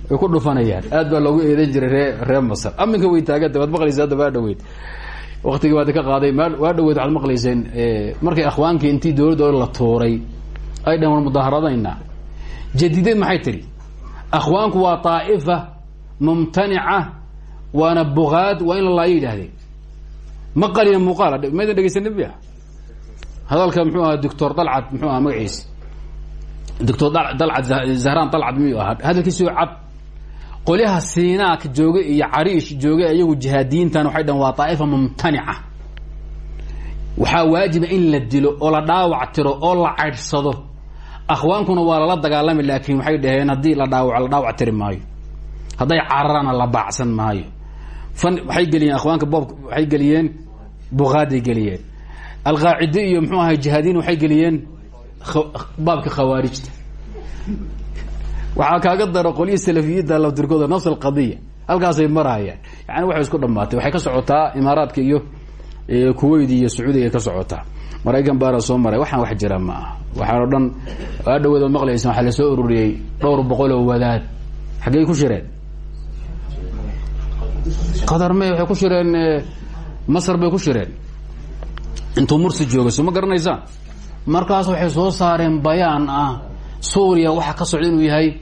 way ku dhufanayaan aad baa loogu eedan jiray ree reer masar. Aminka way taaganta waad maqlaysa hadda baa dhaweyd waktigii baad ka qaaday waa dhaweed waxaad maqlayseen markay akhwaankii intii dowladda la tuuray ay dhan war mudaaharadayna jadideed maxay tidhi akhwaanku waa طaa'ifa mumtanica waana bugaad waa in la laayo yidhaahdeen. Ma qalina muuqaal maydan dhegeysan nabi hadalka muxuu ahaa doctor dalcad muxuu ahaa magaciisa doctor dalcad zahraan dalcad miyuu ahaa? Hadalkiisio cad. Qolyaha siinaak jooga iyo cariish jooga iyagu jihaadiyiintan waxay dhahen waa daa'ifa mumtanica. Waxaa waajiba in la dilo oo la dhaawac tiro oo la caydhsado akhwaankuna waa lala dagaalami laakiin waxay dhaheen haddii la dhaawac la dhaawac tiri maayo. Hadday cararana la baacsan maayo fan waxay geliyeen akhwaanka boob waxay geliyeen bukaaday geliyeen. Alqaacide iyo mxuu ahay jihaadiin waxay geliyeen baabka khawaarijta. Waxaa kaaga daro qolyihi salafiyidda laftirkooda nafs alqadiya halkaasay marayaan. Yani waxay isku dhamaatay waxay ka socotaa imaaraadka iyo kuwait iyo sacuudiga ay ka socotaa. Maraykan baana soo maray waxaan wax jira ma aha. Waxaan o dhan aa dhaweed maqlaysa waxaa la soo ururiyey dhowr boqol oo wadaad. Xaggey ku shireen qatar me waxay ku shireen masar bay ku shireen. Intuu mursi joogay soo ma markaas waxay soo saareen bayaan ah suuriya waxa ka socda inuu yahay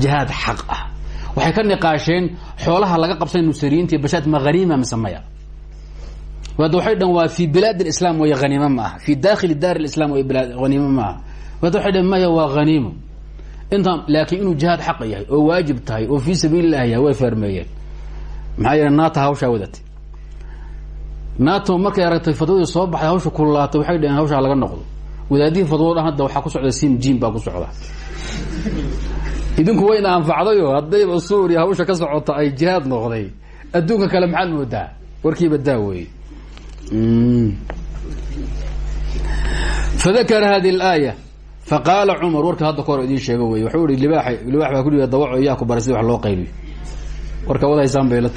jihaad xaq ah. Waxay ka niqaasheen xoolaha laga qabsana nusariyiinta iyo bashaad ma haniima mise maya. Wada waxay dhan waa fi bilaad اlislam way haniimo ma aha. Fi dakhili daar اlislam way haniimo ma aha. Wada waxay maya waa haniimo inta laakiin inuu jihaad xaq yahay oo waajib tahay oo fii sabiil illahi yahay way feermeeyeen maxaa yeele nato hawshaa wadatay. Nato markay aragtay fadwadii soo baxday hawsha kululaatay waxay dhaheen hawshaa laga noqdo. Wadaadihii fadwo dhan hadda waxaa ku socda sim jim baa ku socda idinku wayna anfacdayo haddayba suuriya hawsha ka socota ay jihaad noqday adduunka kale maxaad moodaa warkiiba daa wey fadakara hadi اlaaya faqaala cumar warka hadda kahor idin sheego wey wuxuu ihi libaax baa kudhiga dawaco iyaa ku baray sida loo qaybiyo warka wadahaysaan bay la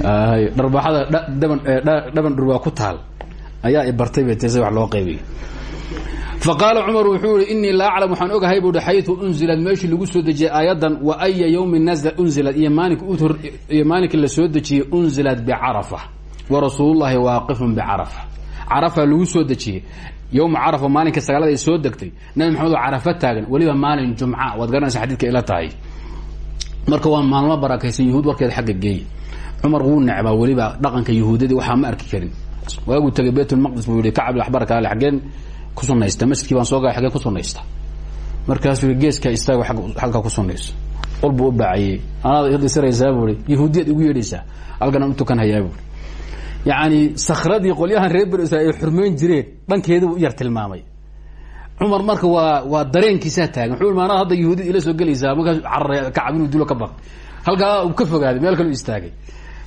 tahay dharbaaxada dhaban dhaban dhurwaa ku taal. Ayaa ibartay bay tse wax loo qaybiyo faqaala cumar wuxuu ihi inii la aclam ogahay buuhi xaytu unzilad meeshii lagu soo dejiyey aayadan wa aya yowmi nazla unzilad iyo maalinka iyo maalinkii la soo dejiyey unzilad bicarafa wa rasuulullahi waaqifun bicarafa carafa. Lagu soo dejiyey yowma carafa maalinka sagaalada soo degtay nabi maxamed oo taagan. Weliba maalin jumca waad garanaysa xadiidka ila tahay marka waa maalmo barakaysan yahuud warkeeda xagga geey. Cumar wuu necbaa weliba dhaqanka yahuudadii waxaa ma arki karin. Waaguu tegay baytulmaqdis buu yihi kacab axbar kaale xaggeen ku sunaysta masjidkii baan soo galay xaggeen ku sunaysta. Markaasuu yii geeska istaago halka ku sunayso. Qol buu u baacayey. Anaad irdisiraysaa buui yahuudiyaad igu yeedhaysaa. Halkanaan u hayaa buui yacni sakradii qolyahan reer banu israil ay jireen dhankeeda buu cumar marka waa waa dareenkiisaa taagan. Wuxuu maanaa hadda yahuudiyad ila soo gelaysaa markaas cararay kacab inuu dulo ka baq halkaa uu ka fogaaday meel kale u istaagay.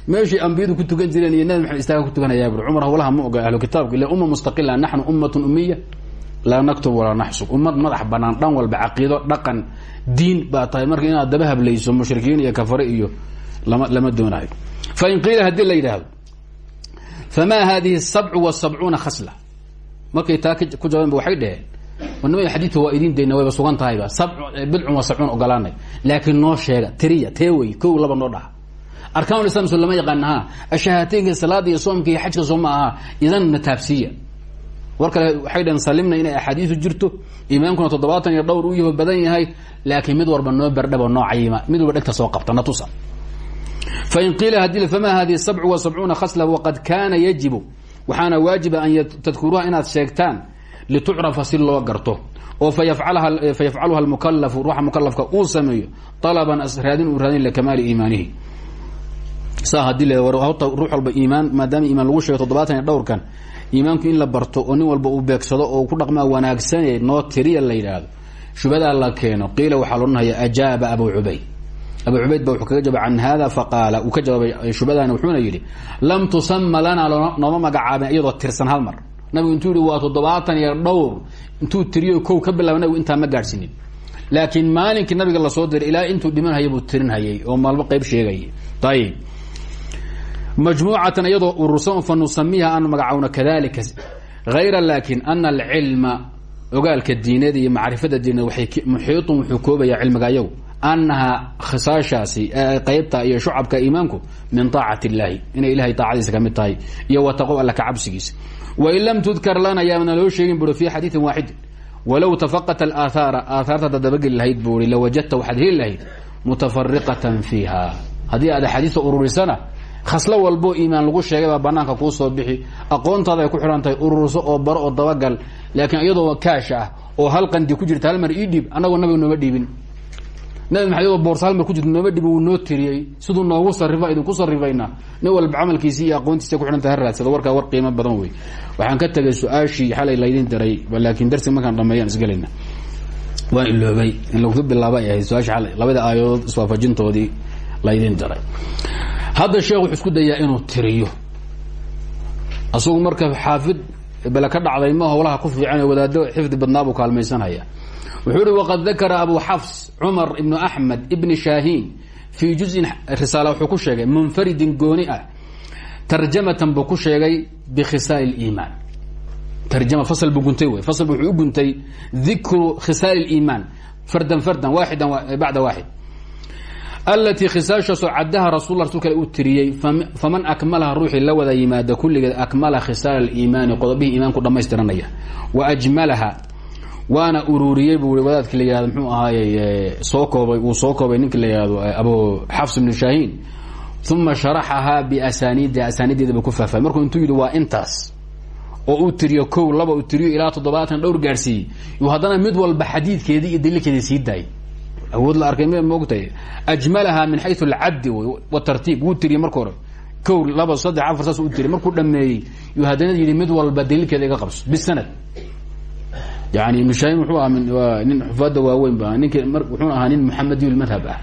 Meeshii ambiyadu ku tukan jireen iyo nabi maxamed istaaga ku tukanayaa buri. Cumar hawlaha ma oga ahlu kitaabka ila umma mustaqila naxnu ummatun umiya laa naktub walaa naxsub ummad madax banaan dhan walba caqiido dhaqan diin baa tahay. Marka inaad daba hablayso mushrikiin iyo kafare iyo lama lama doonayo fain qiila haddii la yidhaahdo famaa hadihi sabcu wa sabcuuna khasla. Markay taa ku jawaaben ba waxay dheheen wanimada xadiidka waa idin dayna wayba sugan tahayba bidcun wa sabcuun ogolaanay. Laakiin noo sheega tiriya tee wey laba noo dhaha. Arkaan islam so lama yaqaana ha ashahaateynka salaada iyo soomka iyo xajka soo ma aha idan na taabsiiya. War kale waxay dhaheen salimna inay axaadiisu jirto iimaankuna toddobaatan iyo dhowr u yaho badan yahay laakiin mid walba noo berdhabo noo cayima. Mid walba dhegta soo qabta na tusa fain qiila haddii fama hadihi sabcu wa sabcuuna khasla waqad kaana yajibu. Waxaana waajiba an tadkuruuha inaad sheegtaan litucrafa si loo garto oo fayafcaluha almukalafu ruuxa mukalafka uu sameeyo alaban raadin uu raadin likamaali iimaanihi. Saa haddii horta ruux walba iimaan maadaama iimaan lagu sheego toddobaatan iyo dhowrkan iimaanku in la barto oo nin walba uu beegsado oo ku dhaqmaa wanaagsanay noo tiriya la yidhaahdo shubadaa la keeno. Qiila waxaa loodhanaya ajaaba abu cubayd. Abu cubayd ba wuxuu kaga jawaab can hada faqaala uu ka jawaabay shubadana wuxuuna yidhi lam tusama lanaa nooma magacaabin iyadoo tirsan hal nabigu intuu yihi waa toddobaatan iyo dhowr. Intuu tiriyo kow ka bilaaba nabigu intaa ma gaadhsinin laakiin maalinkii nabiga la soo diray ilaa intuu dhimanhaya buu tirinhayay oo maalmo qayb sheegayay. Ayib majmuucatan iyadoo urursan fa nusamiha aan magacawno kadalika hayra laakin ana alcilma ogaalka diineed iyo macrifada diineed waay muxiitun wuxuu koobayaa cilmiga ayagu annahaa khisaashaasi qaybta iyo shucabka iimaanku min taacati illaahi. Inay ilahay taacadiisa ka mid tahay iyo wataqo alla ka cabsigiisa wain lam tudkar lana yaana loo sheegin bui fi xadiiثin waaxidin walow tafaqata alaahaara aaaarta dadabageli lahayd buu i lawajadta waxaad heli lahayd mutafariqatan fiiha haddii aad axaadiista ururisana khaslo walbo iimaan lagu sheegay baa banaanka kuu soo bixi aqoontaada ay ku xidhan tahay ururso oo baro oo dabagal laakiin iyadoo kaash ah oo hal qandi ku jirta hal mar ii dhiib annagoo nabiga nooma dhiibin nabi maxamed iyadoo boorsa hal mar ku jirta nooma dhiibin wuu noo tiriyey. Siduu noogu sarifa idinku sarifayna nin walba camalkiisi iyo aqoontiisa ku xidhan tahay ha raadsado warkaa war qiimo badan wey waxaan ka tegay su'aashii xalay laydin diray laakiin darsi markaan dhameeyaan isgelayna waan iloobay in lagu bilaaba ay ahayd xalay labada aayadood iswaafajintoodii laydin diray hadda sheekh isku dayaa inuu tiriyo. Asagu marka xaafid bele ka dhacday ma howlaha ku fiican ee wadaado xifdi badnaabuu kaalmaysanaya wuxuu uhi waqad dakara abu xafs cumar ibnu axmed ibni shaahiin fii juzin risaala. Wuxuu ku sheegay munfaridin gooni ah tarjamatan buu ku sheegay bikhisaal اliimaan tarjama fasl buu guntay wey. Fasl wuxuu u guntay dikru khisaal اliimaan fardan fardan waaxidan bacda waaxid. Alatii khisaashaasoo caddaha rasul rasulka uu tiriyey faman akmalaha ruuxii la wada yimaada kulligeed akmala khisaal aliimaani qodobihii iimaanku dhamaystiranaya wa ajmalaha waana ururiyey buu wadaadki la yihahdo mxuu ahaayey soo koobay uu soo koobay ninki la yihahdo abu xafs ibnu shaahiin uma sharaxahaa biasaniidi asaanideedaba ku faahfahay markuu intuu yidhi waa intaas oo uu tiriyo kow laba uu tiriyo ilaa toddobaatan dhowr gaadhsiiyey yuu haddana mid walba xadiidkeedii iyo daliilkeedii sii daayay awood la arkay m moogtahay ajmalaha min xayu alcaddi watartiib wuu tiriyey marka hore. Kow laba saddex afar saas u tiriy markuu dhameeyey yuu haddana yidhi mid walba daliilkeeda iga qabso bisanad yani ibnu shaahim wuxuu ahaa nin xufaadda waaweyn ba ninki wuxuu ahaa nin muxamadiyu lmadhab ah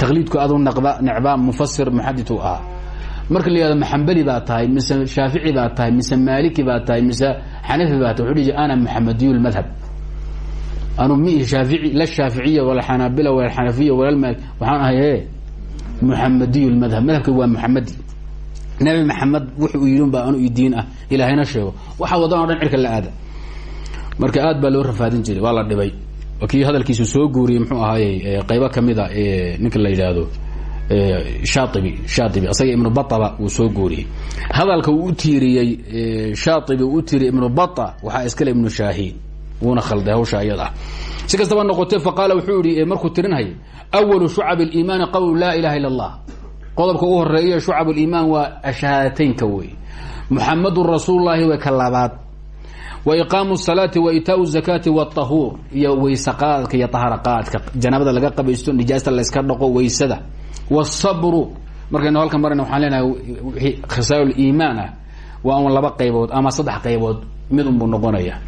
taqliidku adu naqba necba mufasir muxadid u ahaa marka la yihahdo maxambeli baa tahay mise shaafici baa tahay mise maaliki baa tahay mise xanafi baa tahay wuxuu dhihi ana muxamadiyu lmadhab anu mi shaafici la shaaficiya wala xanaabila wala xanafiya wala maali waxaan ahay e muxamadiyu lmadhab madhabka waa muxamadi nabi maxamed wuxuu yidhi baa anu diin ah ilaahayna sheego waxaa wadan o dhan cirka la aada marka aad baa loo rafaadin jiray waa la dhibay. Kii hadalkiisu soo guuriyey mxuu ahaaye qaybo kamida ninka la yidhaahdo shaaibi shaaibi asaga ibnu baaba uu soo guuriyey. Hadalka uu u tiiriyey shaaibi uu u tiiriyey ibnu baa waxaa iskale ibnu shaahiin. Wuuna khalday hawsha ayada. Si kastaba noqotee faqaala wuxuu yihi markuu tirinhay awalu shucab اliimaani qawlu laa ilaha illa allah qodobka u horreeya shucab اliimaan waa shahaadateynka wey. Muxamadu rasuul lahi way ka waiqaamu salaati waitaau zakaati watahuur iyo weyseqaadka iyo ahaarqaadka janaabada laga qabaysto nijaasta layska dhaqo weysada. Wsabru markaynu halkan marayna waxaan leenahay wii khisaaluliimaan ah. Waa un laba qaybood ama saddex qaybood mid unbuu noqonaya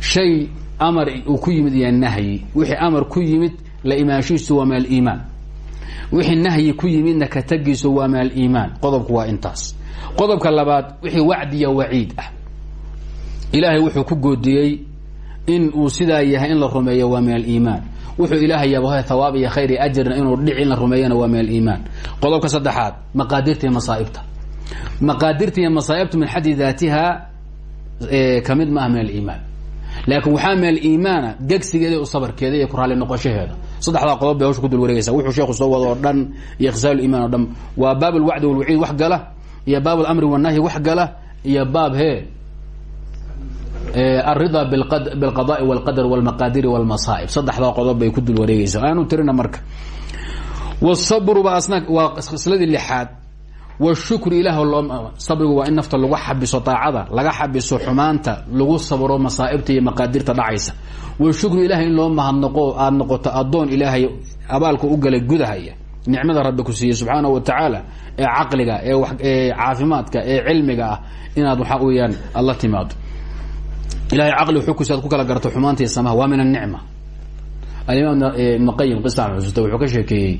shay amar uu ku yimid wixii amar ku yimid la imaanshihiisu waa min aliimaan qodobku waa intaas. Qodobka labaad wixii wacdiya waciid ah ilaahay wuxuu ku goodiyey in uu sidaa yahay in la rumeeyo waa min aliimaan. Wuxuu ilaahay yabaho thawaab iyo khayr ajrna inuu dhici la rumeeyana waa min aliimaan. Qodobka saddexaad maqaadirta iyo masaaibta. Maqaadirta iyo masaaibtu min xaddi daatiha ka mid ma ah min aliimaan. Laakiin waxaa min aliimaana gegsigeeda iyo sabarkeeda iyo ku raali noqoshaheeda. Saddexdaa qodob bay hawsha ku dul wareegaysa wuxuu sheekhu soo wado dhan iyo khisaal iman o dhan. Waa baab alwacdi walwaciid wax gala iyo baab alamri wanahyi wax gala iyo baab he alrida bilqadaai walqadar walmaqaadiri walmasaaib saddexdaa qodob bay ku dul wareegaysa aanu tirina marka. Wsabru ba asna waa khasladii lixaad. Washukru ilaah loo sabrigu waa in nafta lagu xabiso daacada laga xabiso xumaanta lagu sabro masaa'ibta iyo maqaadirta dhacaysa. Washukru ilahay in loo mahadnaqo aada noqoto addoon ilaahay abaalka u galay gudahaya. Nicmada rabbi ku siiyey subxaanahu wa tacaala ee caqliga ee caafimaadka ee cilmiga ah inaad waxaa weyaan alla timaado ilahay caqli xukusi aad ku kala garto xumaanta iyo samaha. Waa min anicma alimaam ibn qayim qisa xusuusta wuxuu ka sheekeeyey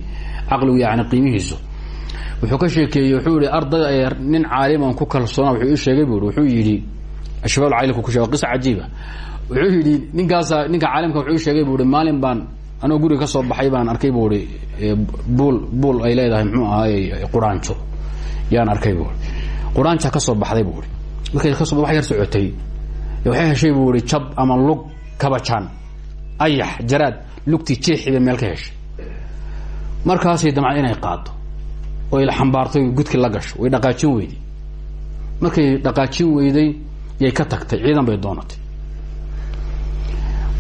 caqligu yani qiimihiisu. Wuxuu ka sheekeeyey wuxuu yihi arday nin caaliman ku kalsoona wuxuu ii sheegay bu wuxuu yidhi shabaab cayilku ku sheeg qisa cajiiba. Wuxuu yidhi ninkaasa ninka caalimka wuxuu sheegay bu i maalin baan anoo guriga ka soo baxay baan arkay bu i buul buul ay leedahay mxuu ahaay quraanjo yaan arkay bu quraanja ka soo baxday bu i markay ka soo wax yar socotay waxay heshay bu i jab ama lug kabajaan ayax jaraad lugtii jeexi bay meel ka heshay. Markaasay damcad inay qaado oo ila xambaartay gudkii la gasho way dhaqaajin weyday markay dhaqaajin weyday yay ka tagtay ciidan bay doonatay.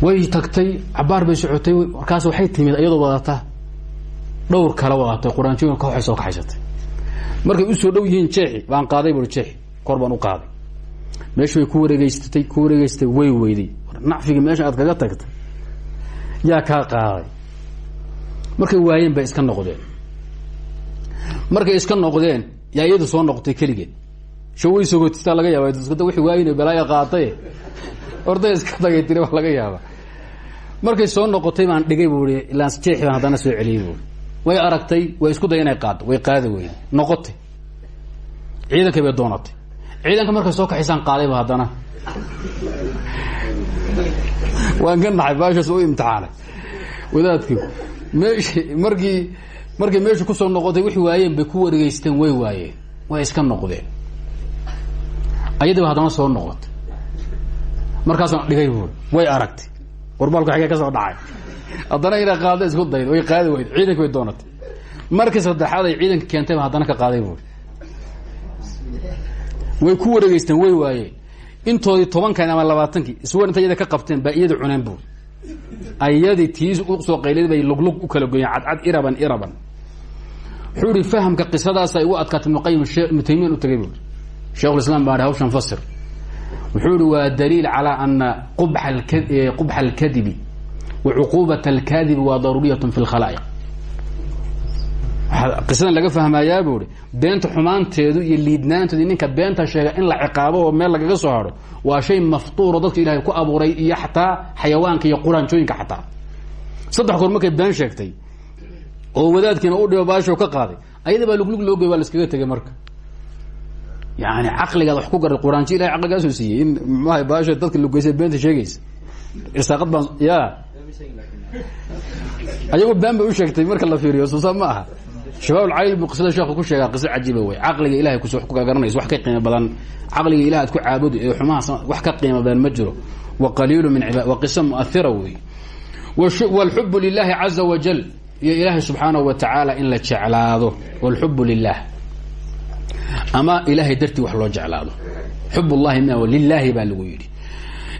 Way tagtay cabaar bay socotay markaas waxay timid iyadoo wadata dhowr kala wadatay quraanjooyin kooxay soo kaxaysatay. Markay u soo dhow yihiin jeexi baan qaaday bui jeexi kor baan u qaaday meeshu way ku wareegeysatay ku wareegeysatay way weyday nacfigii meesha aad kaga tagtay. Yaa kaa qaaday. Markay waayeen bay iska noqdeen. Markay iska noqdeen yaa iyadu soo noqotay keligeed shaway sogotistaa laga yaaba iskada wixii waayin balaaya qaatay. Orday iska tagay tiri waa laga yaaba markay soo noqotay baan dhigay buu i jeexi baan haddana soo celiyey buui way aragtay way isku day inay qaaddo way qaadi weyday noqotay. Ciidankay bay doonatay ciidanka markay soo kaxaysaan qaadayba haddana. Waan ka naxay baashaas u imtixaanay. Wadaadki meesh markii markay meeshu ku soo noqotay wixii waayeen bay ku waregeysteen way waayeen. Way iska noqdeen. Ayadiiba haddana soo noqotay. Markaasaan dhigay buui way aragtay. Warbaalku xagee ka soo dhacay. Haddana inay qaado isku daydo way qaadi weyda ciidanki way doonatay. Markii saddexaad ay ciidanka keentayba haddana ka qaaday buui way ku wareegeysteen way waayeen intoodii tobankan ama labaatankii iswa inta iyada ka qabteen baa iyada cuneen buui ayadii tiis u soo qaylad bay luglug u kala goyeen cadcad iraban iraban. Wuxuu ihi fahamka qisadaasa igu adkaatay ibnu qayim ibnu taymiyan u tagay buui shekhulislaam baa hawshan fasir. Wuxuu ihi waa daliil calaa ana qubxa alkadibi wa cuquubat alkadibi waa daruuriyat fi lkhalaa'iq qisadan laga fahmayaa buu ihi beenta xumaanteedu iyo liidnaanteedu ninka beenta sheega in la ciqaabo oo meel lagaga soo haro waa shay maftuuro dadka ilahay ku abuuray iyo xataa xayawaanka iyo quraanjooyinka xataa. Saddex goor markay been sheegtay oo wadaadkiina u dhibo baasho ka qaaday ayada baa luglug loo gey waa la iskaga tegay marka. Yani caqligaad wax ku garay quraanjo ilahay caqligaasoo siiyey in mxuaha baasho dadka lugeysa beenta sheegaysa. Irsaaqad baan ya ayagu been bay u sheegtay marka la fiiriyo suusa ma aha shabaab alcayl buu qisada sheekhu ku sheegaa qiso cajiiba wey caqliga ilahay kus wax ku garanayso wax ka qiimo badan caqliga ilahi ad ku caabudi ee xumaha wax ka qiimo badan ma jiro wa qaliilu min ciba waa qiso mu'ahira wey wاlxubu lilahi caza wajal iyo ilaahay subxaanahu wa tacaala in la jeclaado wاlxubu lilah ama ilaahay dartii wax loo jeclaado xub llahi ma lilaahi baa lagu yidhi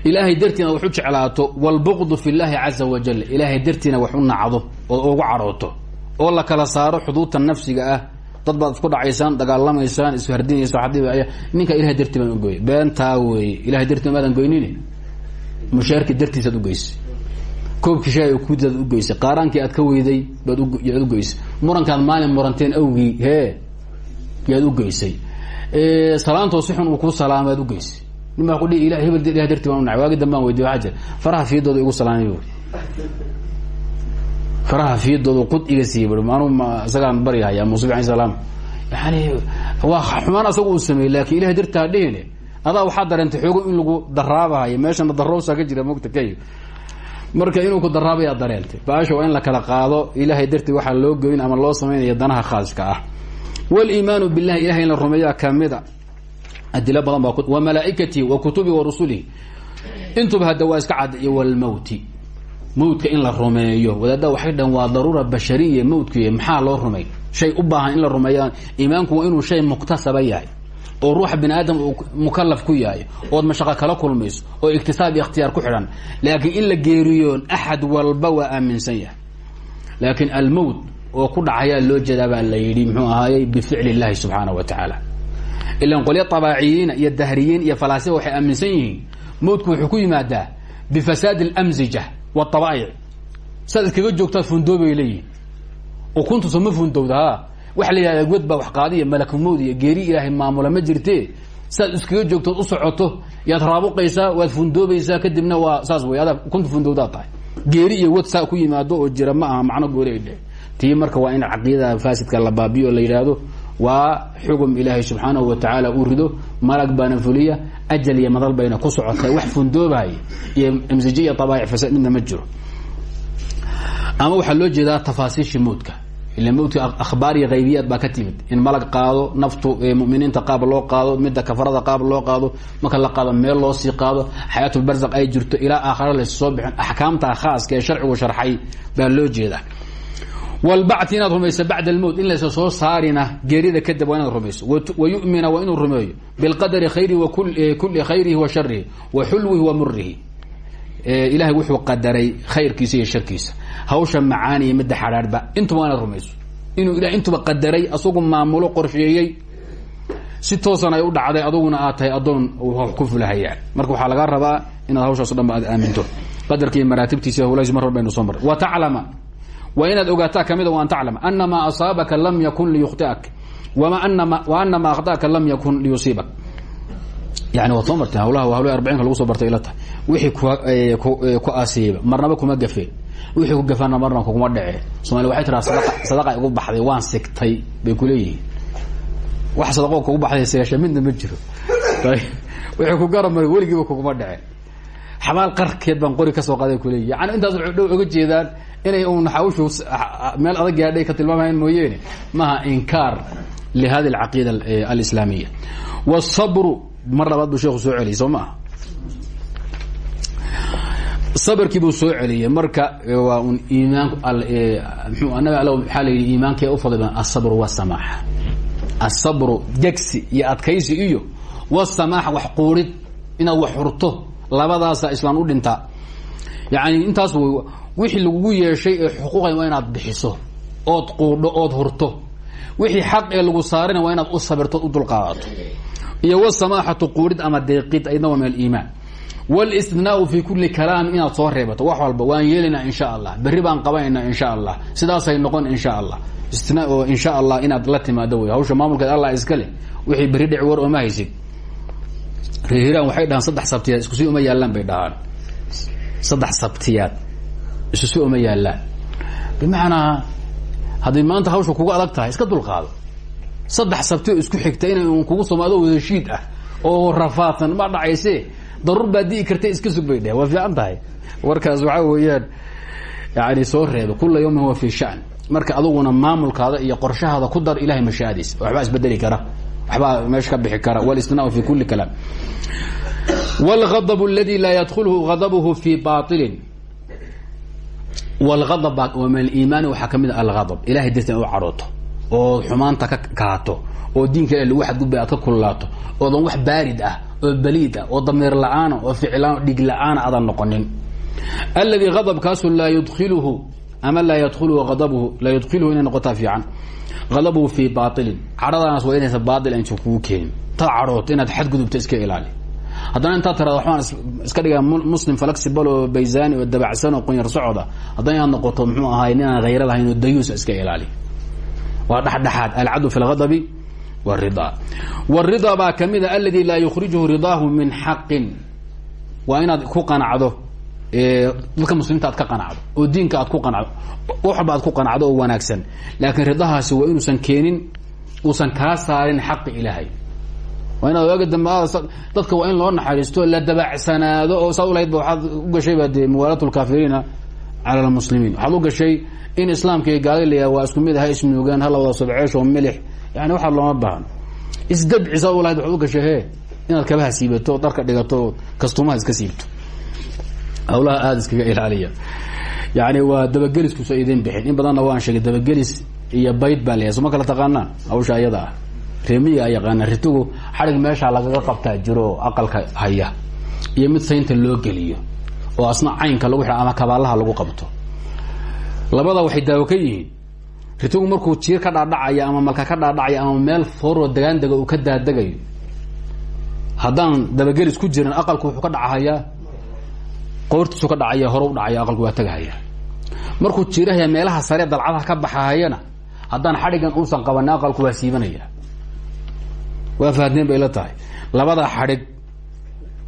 ilaahay dartiina wax u jeclaato wاlbغd fi اllahi caza wajal ilaahay dartiina wax u nacdo oo ugu carooto oo la kala saaro xuduudta nafsiga ah. Dad baad isku dhacaysaan dagaalamaysaan ishardinaysa haddii ninka ilahay dartii baan ugoy beentaa weeye ilahay dartii maadan goynin? Mushaarki dartiisaad ugeysay koobkii shay kudaad ugeysay qaaraankii aad ka weyday baad yaad ugeysay murankaad maalin muranteen awgii hee yaad ugeysay salaantoo si xun ku salaamaad ugeysay nin baa kudhi hebel ilahay dartii baan unacay waagi dambaan weydiy jira. Faraha fiidooda igu salaamay faraha fiidooda qud iga bui maanu isagaan baryahaya muusuf alay salaam. Yani waa xumaan asaga uu sameeyey laakin ilahay dartaa dhihine adaa waxaa dareentay xoogo in lagu daraabahayo meeshana darowsaa ka jira mogta marka inuu ku daraabayaa dareentay baasha waa in la kala qaado ilahay dartii waxaa loo goyn ama loo samaynaya danaha khaaska ah. Waliimaanu billahi ilahay in la rumeeyaa kamida. Adilo badan baa wa malaaikatihi wa kutubihi wa rusulihi intuba hadda waa iska cad iyo walmowti mawdka in la rumeeyo. Wadaadda waxay dhahen waa daruura bashariya mawdkuy maxaa loo rumey shay u baahan in la rumeeya iimaanku waa inuu shay muktasaba yahay oo ruuxa bini aadam ku yahay ood mashaqo kala kulmayso oo iktisaab iyo ikhtiyaar ku xidhan. Laakiin in la geeriyoon axad walba waa aaminsan yahay. Laakiin almowt oo ku dhacayaa loo jeedaa baa la yidhi muxuu ahaayey bificli illahi wa tacaala. Ilan qolyo abaaciyiina iyo dahriyiin iyo falaasifa waxay aaminsan yihiin. Mowdku wuxuu ku yimaadaa bifasaadi اlamsija wاabaa'ic saad iskaga joogtaad fundoobay leeyihiin oo kuntusa ma fundowda ha waxa la yidhahda god baa wax qaadiya malakumowd iyo geeri ilaahay maamula ma jirte? Saad iskaga joogtood u socoto yaad raabuqaysaa waad fundoobaysaa kadibna waa saas wey adaa kuntu fundowdaad tahay. Geeri iyo wad saa ku yimaado oo jira ma aha macno goori ay dheh. Tii marka waa in caqiidada faasidka la baabiyo la yidhaahdo waa xugum ilaahay subxaanahu wa tacaala uu rido malag baana fuliya ajal iyo madal bayna ku socotay wax fundoobahaya iyo imsiji iyo abaa'ic jiro. Ama waxaa loo jeedaa tafaasiishi mowdka ila mowdka akhbaar iyo haybiyaad ka timid. In malag qaado naftu muminiinta qaab loo qaado midda kafarada qaab loo qaado marka la qaado meel loo sii qaado xayaatulbarzaq ay jirto ilaa aakhare lassoo bixin axkaamta khaaska ee sharcigu sharxay baa loo jeedaa wlbacti inaad rumayso bacda almowt in laysa soo saarina geerida kadib waa inaad rumayso wayumina waa inuu rumeeyo bilqadari khayri kuli khayrihi wa sharihi wa xulwihi wa murihi ilahay wuxuu qadaray khayrkiisa iyo sharkiisa hawsha macaaniya midda xadhaadhba intuba waa inaad rumayso inuu ilahay si toosan ay u dhacday aduguna aad tahay adoon wax ku fulahayaan marka waxaa lagaa rabaa inaad hawshaaso dhan ba aad aaminto qadarka iyo maraatibtiisa howlahiis mar soo marray wa taclama waa inaad ogaataa kamida wa an taclama. Ana maa lam yakun liyukhti'ak. Wa ana maa akhta'aka lam yakun liyusiibak. Yani waad soo martay hawlaha hawlaha arbiciinka lagu soo bartay ila wixii ku asiiba marnaba kuma gafeen wixii ku gafaana marna kuguma dhece somalia waxay tiraa sadaqa igu baxday waan sigtay bay kuleeyihiin wax sadaqo kugu baxday seesha midna ma jiro. Wixii ku garamar weligiiba kuguma xabaal qarkeed baan qori ka soo qaaday kuleeyihi yani intaas waxay dhow oga jeedaan inay un xawshu meel adag gaadhay ka tilmaamayan mooyeene. Maha inkaar lihadi alcaqiida alislaamiya wاsabru mar labaad buu sheeku soo celiyay soo maaha sabrkii buu soo celiyey. Marka waa un iimaan mxuu nabi all waxaa la yidhi iimaanka u fadli badan asabru wasamaaxa asabru jegsi iyo adkaysi iyo wasamaaxa wax quurid inaad wax hurto labadaasa islaam u dhintaa yani intaas wixii lagugu yeeshay ee xuquuqan waa inaad bixiso ood quudho ood hurto. Wixii xaq ee lagu saarina waa inaad u sabirto u dulqaadato. Iyo wsamaaxatu quurid ama deeqid aydna waa min aliimaan wاlistinaau fi kuli kalaam inaad soo reebato. Wax walba waan yeelinaa in sha allah. Berri baan qabanayna in sha allah sidaasay noqon in sha allah. Istina oo in allah inaad la timaado wey hawsha maamulkeed allah iska leh. Wixii berri dhici war ooma haysid. Reehiraan waxay dhahaan saddex sabtiyaad iskusi uma yaallaan bay dhahaan saddex sabtiyaad. Isusi uma yaallaan bimacnaa hadday maanta hawsha kugu adag tahay iska dulqaado. Saddex sabti oo isku xigta inay un kugu somaado wadashiid ah oo rafaadsan ma dhacayse? Daruur baa di'i karta iska sug bay dheh waa fiican tahay. Warkaas waxaa weeyaan yani soo reeba kula yawmin huwa fi shan marka aduguna maamulkaada iyo qorshahaada ku dar ilahay mashaadiis waxbaa isbedeli kara. Waxbaa meesha ka bixi kara. Wlistinaau fi kuli kalaam wاlgadb اladi laa ydkulhu adbhu fi bailin wlgadb oo min aliimaani waxaa ka mid a algadb ilahay darti in u cadhooto oo xumaanta ka kaato oo diinka ila lagu xadgudbay aad ka kullaato oodan wax baarid ah oo baliid ah oo damiir la'aana oo ficlaan dhig la'aana aadan noqonin alladii adabkaasu laa yudkhiluhu ama laa yadkhuluhu adabhu laa yudkhiluhu inay noqotaa fiican adabuhu fii baailin cadhadaanaas waa inaysa baail insa kuu haddana intaad tirada waxbaan iska dhigaa muslim flexible oo bayzani oo dabacsan oo qunyar socoda haddana inaad noqoto muxuu ahaay ninaan hayra lahayn oo dayuusa iska ilaali. Waa dhexdhexaad alcadlu fi ladabi wrida wrida baa kamida aladi laa yukrijuhu ridaahu min xaqin. Waa inaad ku qanacdo dadka muslimiinta ka qanacdo oo diinka aad ku qanacdo wax walba ku qanacdo oo wanaagsan. Laakiin ridahaasi waa inuusan keenin uusan kaa saarin xaqi ilaahay waa inaad waaga dambe dadka waa in loo naxariisto la dabacsanaado oo saad ulahayd ba waxaad u gashayba dee muwaalat lkaafiriina cala lmuslimiin waxaad u gashay in islaamka iyo gaalada layaha waa isku mid aha isnuugaan hala wada sobceesh oo milix. Yani waxaa looma baahan. Isdabci saad ulahayd waxaad u gashay he inaad kabaha siibato o dharka dhigato o kastumaha iska siibto. Hawlaha aada iskaga ilaaliya. Yani waa dabageliskuso idin bixin. In badanna waan sheegay dabagelis iyo bayd baa layahay kala taqaanaan hawsha ah reemiya a yaqaana ritugu xadhig meeshaa lagaga qabtaa jiro aqalka haya. Iyo mid saynta loo geliyo oo asna caynka lagu xidha ama kabaalaha lagu qabto. Labada waxay daawo ka yihiin. Ritugu markuu jiir ka dhaadhacayo ama malka ka dhaadhacayo ama meel fooroo degaan dega uu ka daaddegayo haddaan dabagelis ku jirin aqalku wuxuu ka dhacahayaa qoortiisu ka dhacaya hore u dhacaya aqalku waa tegahaya markuu jiirahaya meelaha sare dalcadaha ka baxahayana haddaan xadhigan uusan qabanin aqalku waa siibanaya waa fahdeen bay la tahay. Labada xadhig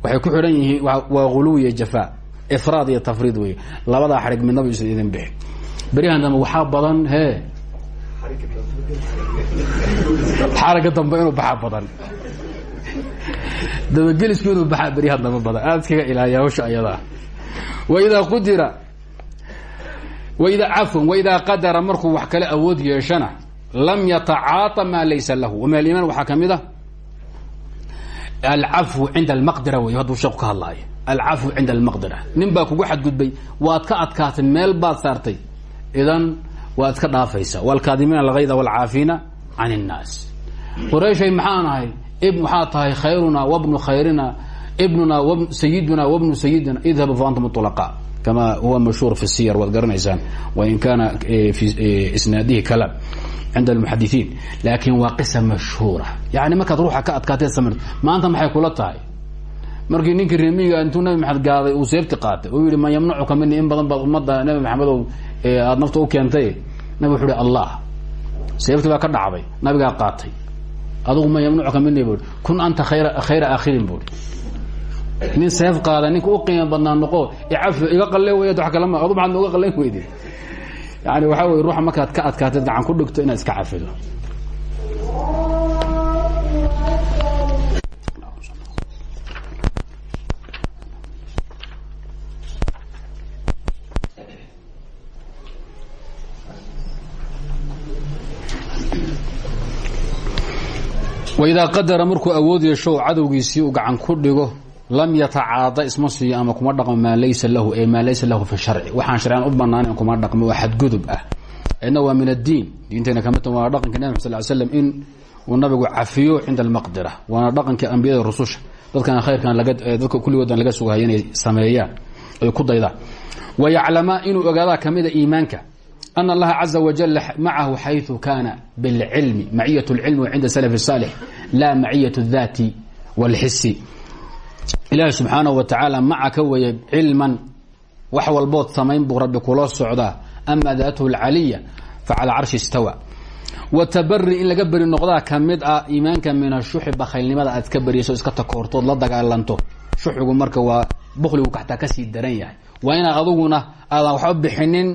waxay ku xidhan yihiin waa ghuluw iyo jafaa ifraad iyo tafriid wey labadaa xadhig midnaba isan idin bixi. Berihan dambe waxaa badan he. Xaraga dambe inuu baxaa badan. Dabagelisku inuu baxaa beryahan dambe badan. Aada iskaga ilaaliya hawsha ayadaa waidaa qudira waidaa cafwan waidaa qadara markuu wax kale awood yeeshana lam yatacaata maa laysa lahu. Min aliman waxaa ka mid a alcafw cinda almaqdira wey hadduu sheeku ka hadlaayo alcafw cinda almaqdira nin baa kugu xadgudbay waad ka adkaatay meel baad saartay idan waad iska dhaafaysaa waalkaadimiina alkayda waalcaafiina can innaas qurayshay maxaa nahay ib waxaa tahay khayrunaa wabnu khayrina ibnunaa sayidunaa wabnu sayidina idhabu fa antum ulaqaa kama huwa mashhuur fi siyar waad garanaysaan wain kaana fi isnaadihi kalaam cinda almuxadisiin laakin waa qisa mashhuura yani markaad ruuxa ka adkaatay samir maanta maxay kula tahay markii ninkii remiga intuu nabi maxamed gaaday uu seefti qaatay uu yihi man yamnacuka mini in badan baad ummadda nabi maxamedow aada nafta u keentay. Nabi wuxuu hi allah. Seefti baa ka dhacday nabigaa qaatay. Adugu man yamnacuka mini bu kun anta khayra khayra aakhirin bui nin seef qaada ninka u qiima badnaa noqo icafi iga qalle wey wa kalama adu nooga qallan weyde yani waxaa wey ruuxa markaad ka adkaatay gacan ku dhigto inaad iska cafido. Waidaa qadara markuu awood yeesho cadowgiisii uu gacan ku dhigo lam yatacaada isma siiyo ama kuma dhaqmo maa laysa lahu e maa laysa lahu fi sharci waxaan sharciyan u banaanan kuma dhaqmo waa xadgudub ah cidna waa min addiin diintayna kamid ta waana dhaqanka nabi sal l slam in uu nabigu cafiyo cinda almaqdira waana dhaqankii ambiyada rususha dadkana khayrkan dadka kulligoodan laga sugahaya inay sameeyaan ay ku daydaan wayaclamaa inuu ogaadaa kamida iimaanka أن الlaha عaزa وaجل macahu xayثu kana bاlcilmi maciyaة اlcilmi cinda slف الصاalح la maciyaة الذati واlxisi ilaahi subxaanahu wa tacaala maca ka weeye cilman wax walbood samayn buu rabbi kula socdaa. Ama daatuhu alcaliya fa calaa carshi istawa. Wa tabari in laga beri noqdaa ka mid a ah iimaanka min ashuxi bakhaylnimada aad ka beriso iska takoortood la dagaalanto. Shuxigu marka waa bukhligu xataa ka sii daran yahay. Waa inaad aduguna aadan waxba bixinin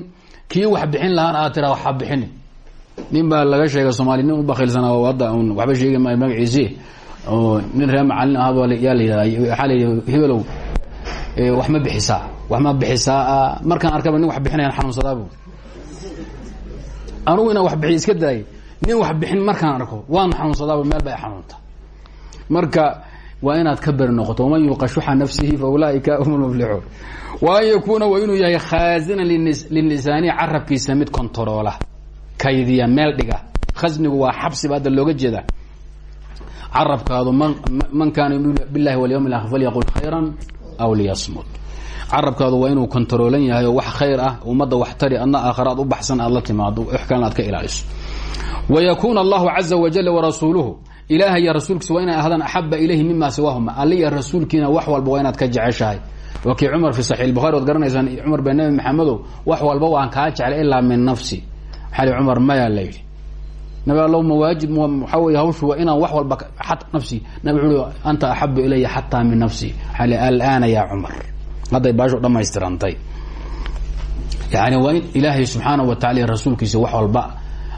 kii wax bixin lahaan aad tiraa waxba bixinin. Nin baa laga sheegay soomaali nin u wada n waxba sheegi maayo magaciisi oo nin reer macalin ahaba yaa la yidhahda waxaa la yidhi hebelow wax ma bixisaa wax ma bixisaa markaan arkaba nin wax bixinayan xanuunsadaabu anugu inaan wax bixiy iska daayay nin wax bixin markaan arko waan xanuunsadaaba meel bay xanuunta. Marka waa inaad ka beri noqoto waman yuuqa shuxa nafsihi fa ulaaika hum lmuflixuun wa an yakuuna waa inuu yahay khaazinan lilisaani carabkiisa mid kontaroola kaydiya meel dhiga. Khasnigu waa xabsiba hadda looga jeeda carabkaadu man kaana yumin billahi walyawm اlakhir falyaqul khayran aw liyasmut. Carabkaadu waa inuu kontaroolan yahay wax khayr ah ummadda wax tari adna aakharaad u baxsan aad la timaado ka ilaaliso. Wayakuuna allahu caza wajala warasuuluhu ilaaha iyo rasuulkiisa waa inay ahdaan axaba ilayhi mima siwaahuma. Alle iyo rasuulkiina wax walba waa inaad ka jeceshahay. Waa kii cumar fi saxi bukhari waad garanaysaan cumar bee nabi maxamedow wax walba waan kaa jeclay ilaa min nafsi. Maxaa li cumar mayaa la yidhi nabi allow mawaajib waxaa wey hawshu waa inaan wax walba nafsi. Nabi wuxuu i anta axabu ilaya xataa min nafsi. Waxaa li alaana yaa cumar. Hadday baashu dhammaystirantay. Yani waa in ilaahay subxaanahu wa tacala rasuulkiisa wax walba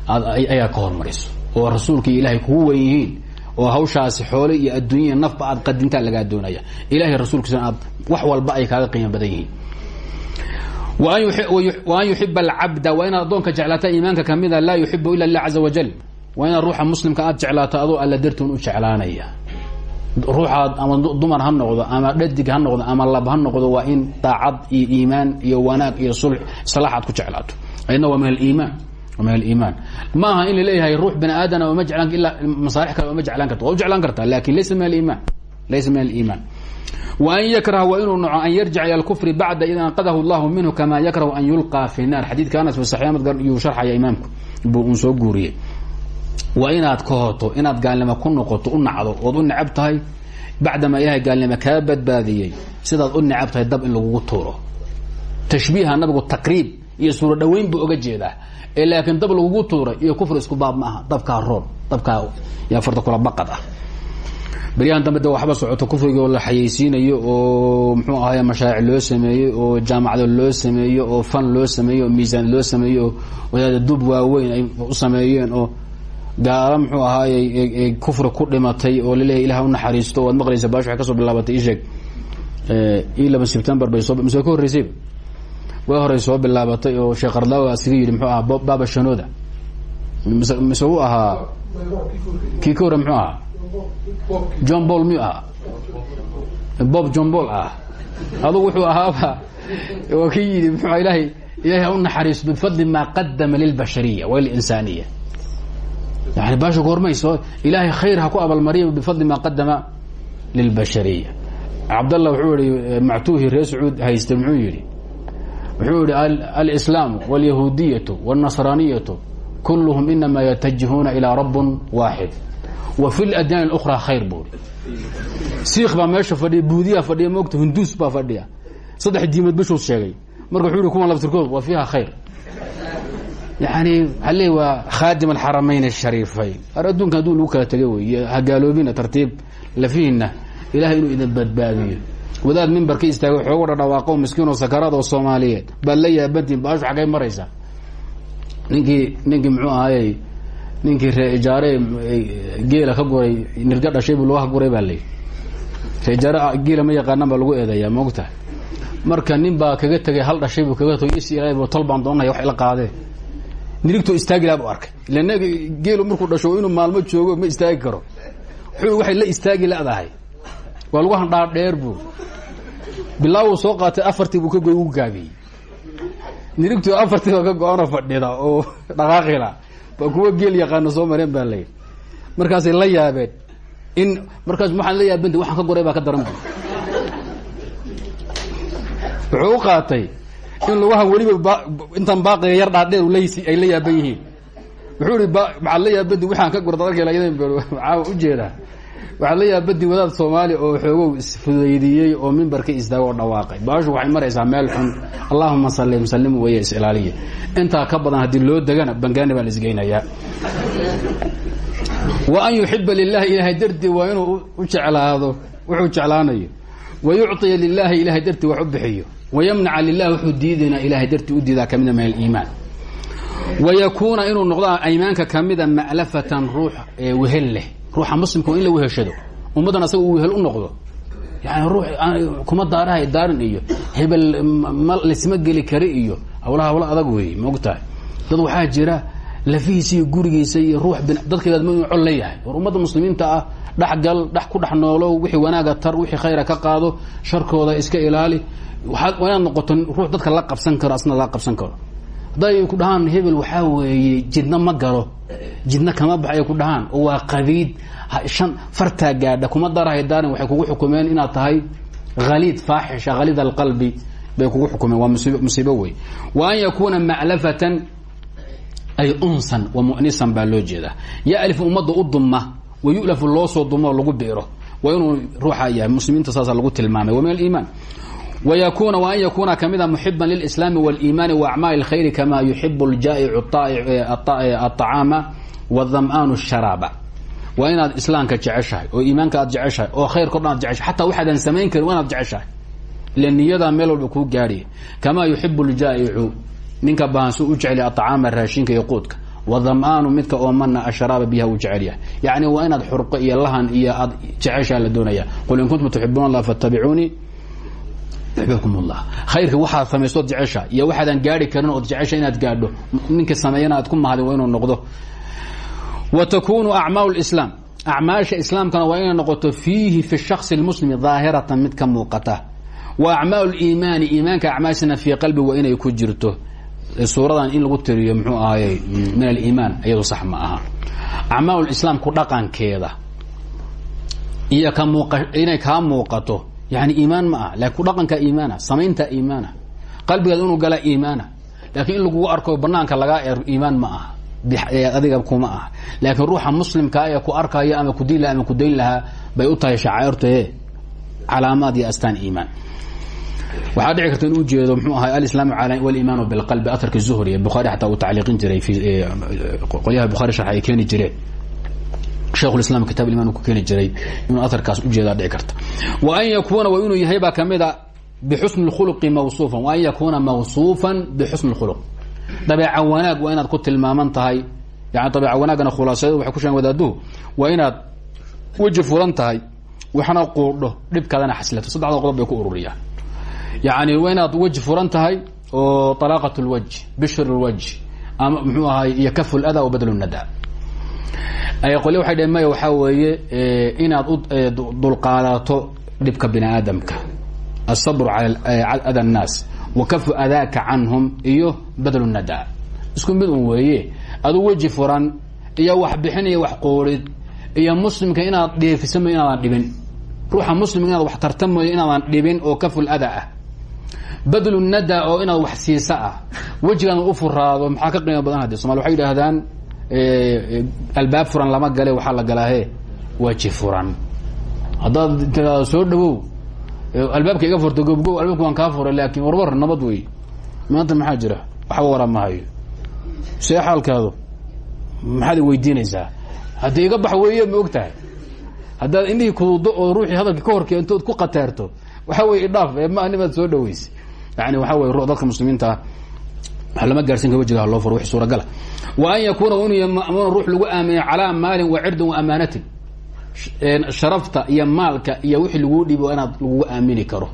ayaa ka hormariso. Oo rasuulka iyo ilahay kugu wen yihiin oo hawshaasi xoole iyo adduunya nafba aad qadintaa lagaa doonaya. Ilahay rasuulkiisana aad wax walba ay kaaga qiimo badan yihiin waan yuxiba alcabda waa inaad adoonka jeclaata iimaanka kamida laa yuxibu ila اlah caza wajal waa inaad ruuxa muslimka aad jeclaato adoo alla dartoon u jeclaanaya. Ruuxaad ama dumar ha noqdo ama dhadig ha noqdo ama lab ha noqdo waa in daacad iyo iimaan iyo wanaag iyo sulx islaax aad ku jeclaato. Ayadna waa min aliimaan min aliimaan. Ma aha in la leeyahay ruux bani aadana ma jeclaan ilaa masaalix kale ma jeclaan karta waa u jeclaan kartaa laakiin laysa min aliiman laysa min aliimaan wan yakraha waa inuu noco an yarjica ila alkufri bacda id anqadahu llahu minhu kama yakrahu an yulqaa fi naar xadiidka anas saxi md yuu sharxaya imaamku buu uun soo guuriyey. Waa inaad kahoto inaad gaalnimo ku noqoto u nacdo ood u necab tahay bacdamaa ilaahay gaalnimo kaa badbaadiyey sidaad u necab tahay dab in lagugu tuuro. Tashbiiha nabigu taqriib iyo suuro dhoweyn buu oga jeedaa. Ee laakiin dab lagugu tuuray iyo kufri isku baab ma aha dabkaa roon dabkaa farta kula baqad ah beryahan dambe de waxba socoto kufriga oo la xayeysiinayo oo muxuu ahaay mashaayic loo sameeyey oo jaamacado loo sameeyo oo fan loo sameeyo oo miisaan loo sameeyo oo wadaada dub waaweyn ay u sameeyeen oo gaalo muxuu ahaayey kufri ku dhimatay oo laleeyahy ilaah u naxariisto waad maqlaysa bash waxay ka soo bilaabatay isheeg ii laba september bay soo mise ka horreysayba way horey soo bilaabatay oo sheekh ardaawi asiga yidhi muxuu ahaa baba shanooda. Mise mise u ahaa? Kii ka horre muxuu ahaa john bol miyu ahaa bob john bol ah. Adugu wuxuu ahaaba waa muxua ilaahay ilahay ha u naxariiso bifadli maa qadama lilbashariya walinsaniya yani baasha goormayso ilaahay khayr ha ku abalmariya bifadli maa qadama lilbashariya cabdallah wuxuu yihi mactuuhi reer sacuud hayste muxuu yidhi wuxuu yihi alislaamu wاlyahuudiyatu wاlnasraaniyatu kulluhum inama yatajihuuna ilaa rabbun waaxid wa fi ladyaani اlأkhraa khayr buuri siikh baa meesha fadhiya buudiyaa fadhiya moogta hunduus baa fadhiya. Saddex diimood bishuu sheegay. Marka wuxuu yihi kuwan laftirkood wa fiiha khayr yani leey waa khaadim alxaramayn ashariifayn ar adduunka hadduu lagu kala tegay wey hagaaloobina tartiib lafihinna ilahay inuu idin badbaadiyo. Wadaad mimbar ka istaagay xoogo dhadhawaaqo miskiin oo sakaraad oo soomaaliyeed. Baad ninkii ree ijaare geela ka guray nirga dhashay buu looga guray baa ree ijaare geela ma yaqaanaan baa lagu eedeeyaa maogtahay marka nin baa kaga tegay hal dhashay buu kaga toy is tol baan doonaya wax ila qaadee nirigtoo istaagi laha arkay. Ila geelu markuu dhasho inuu maalmo joogo ma istaagi karo. Wuxuu waxay la istaagi ladahay waa lagu handhaa dheer buu. Bilaawu soo qaatay afartii buu ka goy u gaabiyey. Nirigtu afartii ka go-ano fadhida oo dhaqaaqila baa kuwa geel yaqaano soo mareen baa layidhi markaasay la yaabeen. In markaas waxaan la yaabanta waxaan ka goray baa ka daran bu wuxuu u qaatay in lugaha weliba intan baaqiga yar dhaadheer laysi ay la yaaban yihiin. Wuxuu ihi maxaad la yaabadi waxaan ka gurta waxaa u jeedaa waxaad la yaabadi wadaad soomaali oo xoogow isfudaydiyey oo mimbarka istaago dhawaaqay. Baashu waxay maraysaa meel xun. Allahuma salim salim weeye is ilaaliya intaa ka badan haddii loo degana bangaani baa la isgeynayaa. Wa an yuxiba lilahi ilaahay dartii waa inuu u jeclaado wuxuu jeclaanayo. Wa yucطiya lilahi ilahay dartii wax u bixiyo. Wayamnaca lilah wuxuu diidayna ilahay dartii u diidaa kamida min aliimaan. Wayakuuna inuu noqdo imaanka kamida ma'lafatan ruux wehel leh ruuxa muslimka in la weheshado ummaddan asaga uu wehel u noqdo. Yani ruux kuma daaraha daarin iyo hebel ma laysma geli kari iyo hawlaha hawla adag weeye maogtahay dad waxaa jira lafihiisa iyo gurigiisa iyo ruux dadkeedadma inuu col leeyahay. War ummadda muslimiinta ah dhexgal dhex ku dhex noolo wixii wanaaga tar wixii khayra ka qaado sharkooda iska ilaali. Waa inaad noqoto ruux dadka la qabsan karo asna la qabsan karo hadday ku dhahaan hebel waxaa weeye jidna ma galo jidna kama bax ay ku dhahaan. Oo waa qabiid shan fartaa gaadha kuma darahay daarin waxay kugu xukumeen inaad tahay haliid faaxisha haliid alqalbi bay kugu xukumeen. Waa musiib musiibo wey wa an yakuuna maclafatan ay unsan wa munisan baa loo jeedaa. Yalifu ummadda u duma wa yulafu loo soo dumo lagu biiro. Waa inuu ruuxa yahay muslimiinta saasa lagu tilmaamay. Wa min aliimaan وykuna وan yakuna kamida muxiba lلإسlاam والإimaani وأcmaal الkhayr kama yuxib اljaa'icu الطacaama والdam'an الsharaaba waa inaad islaamka jeceshahay oo iimaanka aad jeceshahay oo khayrko dhan ad jeceshahay xataa waxaadan samayn karin wa inaad jeceshahay ile niyadaa meel walba kuu gaadhiya kama yuxib اljaa'icu ninka bahansu u jecel aطcaama raashinka iyo quudka وdam'aanu midka oomana asharaaba biyaha uu jecel yahay yani waa inaad xurqo iyo lahan iyo aad jeceshaa la doonaya qul in kuntum تuxibuuna الlah faاtabicuunii yuxbibkum ullah khayrka waxaad samaystood jecesha iyo waxaadan gaari karin ood jecesha inaad gaadho ninka sameeyana aad ku mahadin waa inuu noqdo. Wa takunu acmaal islaam acmaasha islaamkana waa inay noqoto fiihi fi shaksi lmuslimi daahiratan mid ka muuqata. Wa acmaal iimaani iimaanka acmaashana fii qalbi waa inay ku jirto. Suuradan in lagu tiriyo muxuu ahaye min aliimaan iyado sax ma aha. Acmaal islaamku dhaqankeeda. Iyo ka inay kaa muuqato yani iimaan ma aha laakiin dhaqanka iimaana samaynta iimaana. Qalbigeeda inuu galaa iimaana. Laakiin in lagugu arko banaanka lagaa eero iimaan ma aha. Adiga kuma aha. Laakiin ruuxa muslimkaa ee ku arkaya ama kudiin laha ama kudayn lahaa bay u tahay shacairtae calaamaad iyo astaan iimaan. Waxaa dhici karta in ujeedo mxuu ahay alislaam waliimaanu bilqalbi aharka zuhri ee bukhaari xataa uu tacliiqin jiray qolyaha bukhari sharx ay keeni jireen sheikhulislam kitab iman ku keeni jiray. Inuu aarkaas u jeedaa dhici karta. Wa an yakuuna waa inuu yahay baa kamida bixusni khuluqi mawsuufan. Wa an yakuuna mawsuufan bixusni khuluq. Dabeeca wanaag waa inaad ku tilmaaman tahay. Yani dabeeca wanaagana khulaasadeedu waxay ku sheegen wadaaduhu waa inaad weji furan tahay waxna quudho dhibkaadana xasilato. Saddexda qodob bay ku ururiyaan. Yani waa inaad weji furan tahay oo alaaqat lwaj bishr lwaj ama mxuu ahay iyo kafu lada wa badlu nada qolya waxay dheen maya waxaa weeye inaad u dulqaadato dhibka bini aadamka asabru ada nnaas wa kafu adaaka canhum iyo badlu nada. Isku mid un weeye aduu weji furan iyo wax bixin iyo wax qoolid iyo muslimka inaad dheefisa mooy inaadan dhibin. Ruuxa muslimka inaad wax tarta mooye inaadan dhibin oo kaful ada ah. Nada oo inaad wax siisa ah. Wejigaana u furaado maxaa ka qiimo badan haddi somal waxay yidhaahdaan albaab furan lama gale waxaa la galaahe weji furan. Haddaad soo dhawow albaabka iga furta gobgob albaabka waan kaa furay laakin warwar nabad wey maanta maxaa jira? Waxba wara mahayo see xaalkaadu maxaad weydiinaysaa? Haddii iga bax weeye ma og tahay haddaad indhihii oo ruuxii hadalka ka horkee intood ku qateerto waxa weye idhaaf ma animaad soo dhaweysay yani waxa weye dadka muslimiinta ah lama gaarsin ka wajigaha loo furo wix suuragala. Wa an yakuuna inuu mamuuna ruux lagu aaminiyo calaa maalin wa cirdin wa amaanatin sharafta iyo maalka iyo wixii laguu dhiibo inaad lagugu aamini karo.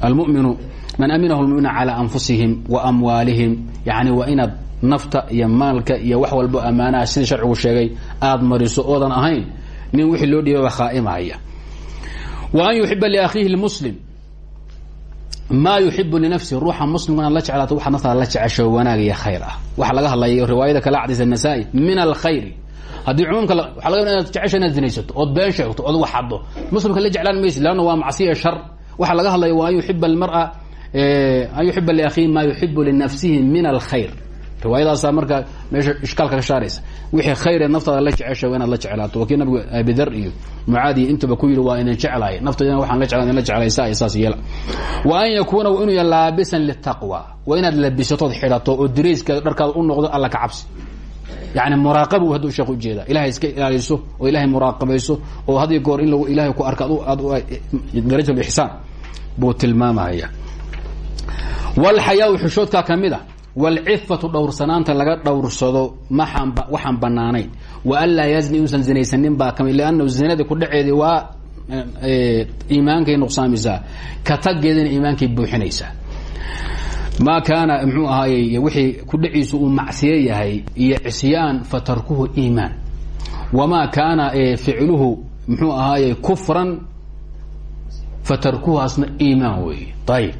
Almuminu man aminahu lmumina calaa anfusihim wa amwaalihim yani waa inaad nafta iyo maalka iyo wax walbo ammaanaha sidii sharcigu sheegay aad mariso oodan ahayn nin wixii loo dhiibaba khaaimahaya wa an yuxiba liakhiihi lmuslim maa yuxibu linafsihi ruuxa muslimka inaad la jeclaato waxaad naftaada la jecesho wanaag iyo khayr ah. Waxaa laga hadlaya riwaayada kala cadaysa nasaa-i min alkhayri. Haddii cumuumka waa laga inaad jecesha inaad zinaysato ood been sheegto ood wax muslimka la jeclaan maysid leanna waa macsiya shar. Waxaa laga hadlaya waa an yuxiba almara an yuxiba liakhiihi maa yuxibu linafsihi min alkhayr riwaayadaasa markaa meesha ishkaalka ka shaaraysa wixii khayre naftaada la jecesha inaad la jeclaato. Waa kii nabigu abidar iyo mucaadi intuba ku yidhi waa idin jeclahay naftayda waxaan la jecla idin la jeclaysa ay saas yeela. Wa an yakuuna wa inuu yahay laabisan litaqwa waa inaad labisatood xidhato oo dirayskaada dharkaada u noqdo alla ka cabsi. Yani muraaqaba hadduu sheekh ujeeda ilahay iska ilaaliso oo ilahay muraaqabayso oo had iyo goor in lag ilahay ku darajat lixsaan buu tilmaamaya. Walxayaau xushoodkaa ka mid a wاlcifatu dhowrsanaanta laga dhowrsado waxaan banaanayn wa an laa yazni inuusan zinaysanin baa ka mid lannahu zinadii ku dhaceedii waa iimaankay nuqsaamisaa ka tageedina iimaankay buuxinaysaa maa kaana mxuu ahaayey wixii ku dhaciisu uu macsiye yahay iyo cisyaan fatarkuhu iimaan wamaa kaana ficluhu mxuu ahaayey kufran fatarkuhu asna iimaan weeye ayb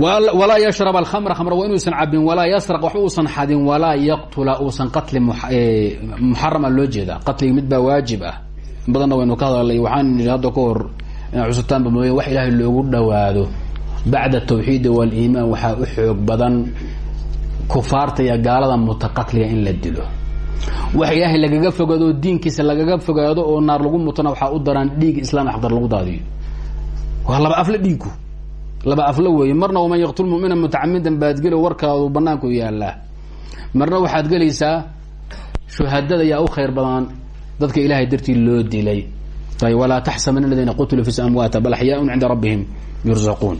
walaa yashrab alkhamra khamra waa inuusan cabin walaa yasraq waxba uusan xadin walaa yaqtula uusan qatli muxarama loo jeeda qatliga mid baa waajib ah. In badanna waynu ka hadalay waxaan nidhi hadda ka hor inaa cusutaanba mooye wax ilaahay loogu dhowaado. Bacda atawxiidi waliimaan waxaa u xoog badan kufaarta iyo gaalada mutaqatliga in la dilo. Wax ilaahay lagaga fogaado diinkiisa lagaga fogaado oo naar lagu mutona waxaa u daraan laba aflo weeye. Marna waman yaqtul mumina mutacamidan baadgelo warkaadu banaanku yaalaa marna waxaad gelaysaa shuhadada yaa u khayr badan dadka ilahay dartii loo dilay. Ay walaa taxsaban aladiina qutluu fi amwaata bal axyaaun cinda rabbihim yurzaquun.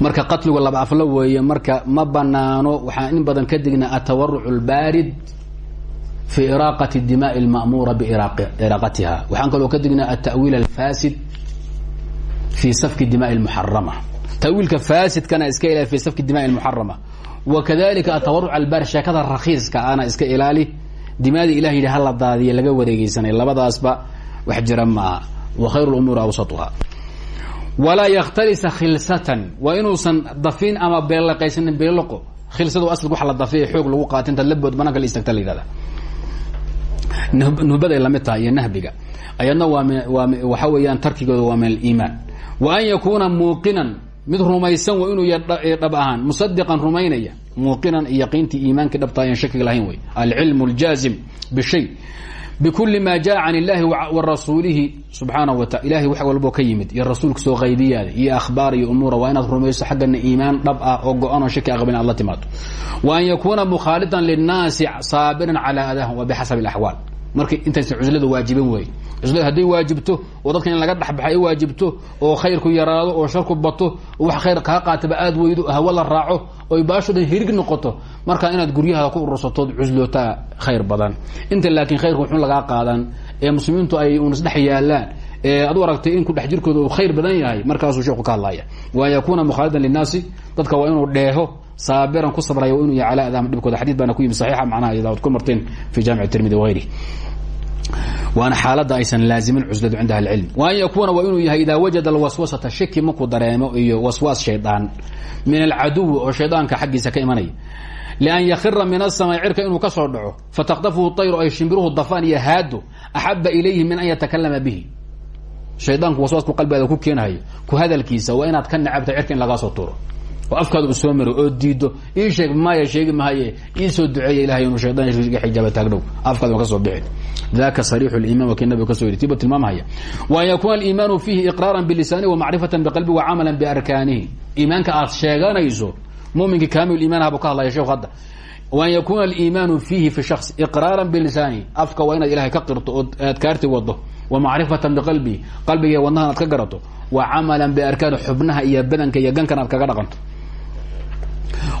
Marka qatligu laba aflo weeye marka ma banaano waxaan in badan ka dignaa atawaruc lbaarid fi iraaqati dimaai اlma'muura biiraaqatiha waxaan kaloo ka dignaa atawiil alfasid fi safki dimaai muxarama tawiilka faasidkana iska ilaali fi safki dimaai muxarama wa kadalika atawaruc albaar sheekada rakhiiska ana iska ilaali dimaadii ilah yidhi hala daadiya laga wareegeysanay labadaasba wax jira maaha wa khayru lumuuri awsatuha walaa yakhtalisa khilsatan waa inuusan dafin ama beelaqaysanin beelaqo khilsadu aslg wax la dafiya xoog lagu qaata intaad labood banaanka la istagta la yihahda nuhbaday la mid tahay iyo nahbiga ayadna waa m waa wa an yakuuna muuqinan mid rumaysan wa inuu dhab ahaan musadiqan rumaynaya muuqinan yaqiintii iimaankii dhabta ayaan shakiga lahayn wey alcilmu ljaazim bishay bikuli maa jaa can illaahi wa rasuulihi subxaana wa ta ilahay wax walboo ka yimid iyo rasuulka soo qaybiyaada iyo akhbaar iyo umuura waa inaad rumayso xaggana iimaan dhab ah oo go-an oo shaki aqbalin aad la timaado. Wa an yakuuna mukhaalidan linnaasi saabiran calaa adahum wa bixasabi alaxwaal marka intaysan cuslada waajiban wey cuslada hadday waajibto oo dadka in laga dhexbaxa ay waajibto oo khayrku yaraado oo sharku bato oo wax khayr kaa qaataba aad weydo hawa la raaco oy baasho dhan hirig noqoto markaa inaad guryaha ku urursatood cuslootaa khayr badan. Inta laakiin khayrka wuxuu lagaa qaadan ee muslimiintu ay un isdhex yaalaan ee ad u aragtay in ku dhex jirkooda uu khayr badan yahay markaasuu sheeku ka hadlaya wa an yakuuna linnaasi dadka waa inuu dheeho saabiran ku sabraya inuu yahay calaa adaam dhibkooda. Xadiid baana ku yimi saxiixa macnaha iyada ad ku marteen fi jaamic tirmidi wagayrihi waana xaalada aysan laazimin cusladu cinda ahlicilm wa an yakuuna waa inuu yahay idaa wajada alwaswasata shaki markuu dareemo iyo waswaas shaydaan min alcaduwi oo shaydaanka xaggiisa ka imanaya. Lian yakhira min asamai cirka inuu ka soo dhaco fatakdafuhu tayru ay shimbiruhu dafaan iyo haado axaba ilayhi min an yatakalama bihi. Shaydaanku waswaasku qalbigaada ku keenahayo ku hadalkiisa waa inaad ka nacabta cirka in lagaa soo turo oo afkaada u soo maro oo diido ii sheeg maya sheegi mahaye ii soo duceeya ilahay inuu shaydaan iga xijaaba taagdhow afkaada ka soo bixi daka sariixu liman waa kii nabiga ka so yiri. Tiba tilmaamahaya wa an yakuuna aliimaanu fiihi iqraaran bilisaani wa macrifatan biqalbi wa camalan biarkaanihi. Iimaanka aad sheeganayso muminkii kaamil iman aha buu ka hadlaya sheekhu hadda. Wa an yakuuna aliimaanu fiihi fi shaks iqraaran bilisaani. Afka waa inaad ilahay ka qirto ood adkaarti wado wa macrifatan biqalbihi qalbiga wadnahan aad ka garato. Wa camalan biarkaani xubnaha iyo badanka iyo gankan aad kaga dhaqanto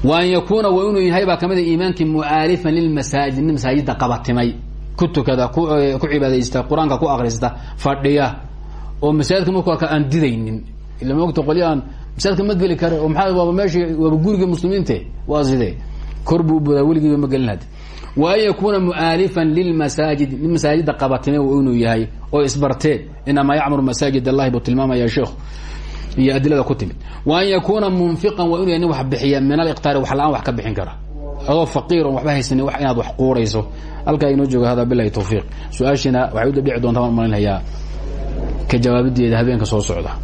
wa an yakuuna wa inuu yahay baa ka mid a iimaankii mu'aalifan lilmasaajid nin masaajida qabatimay. Ku tukada ku cibaadaysta qur'aanka ku akrista fadhiya. Oo masaajidka marku arka aan didaynin. Ila maogta qolyaaan masaajidka ma geli kare oo maxaa waaba meeshii waaba guriga muslimiinte waa sidee kor buu bodaa weligiiba ma gelin had wa an yakuuna mu'aalifan lilmasaajid nin masaajida qabatime inuu yahay. Oo isbartee inamaa yacmuru masaajid allahi buu tilmaamaya sheekhu iyo adilada ku timid. Wa an yakuuna munfiqan waa inu nin wax bixiya min aliqtaari wax la'aan wax ka bixin kara. Adoo faqiir oon waxba haysanin wax inaad wax quurayso. Halkaa inoo jooga hada bilahi tawfiiq. Su'aashiina waxay u dabdhici doontaa waan ka jawaabideeda habeenka soo socda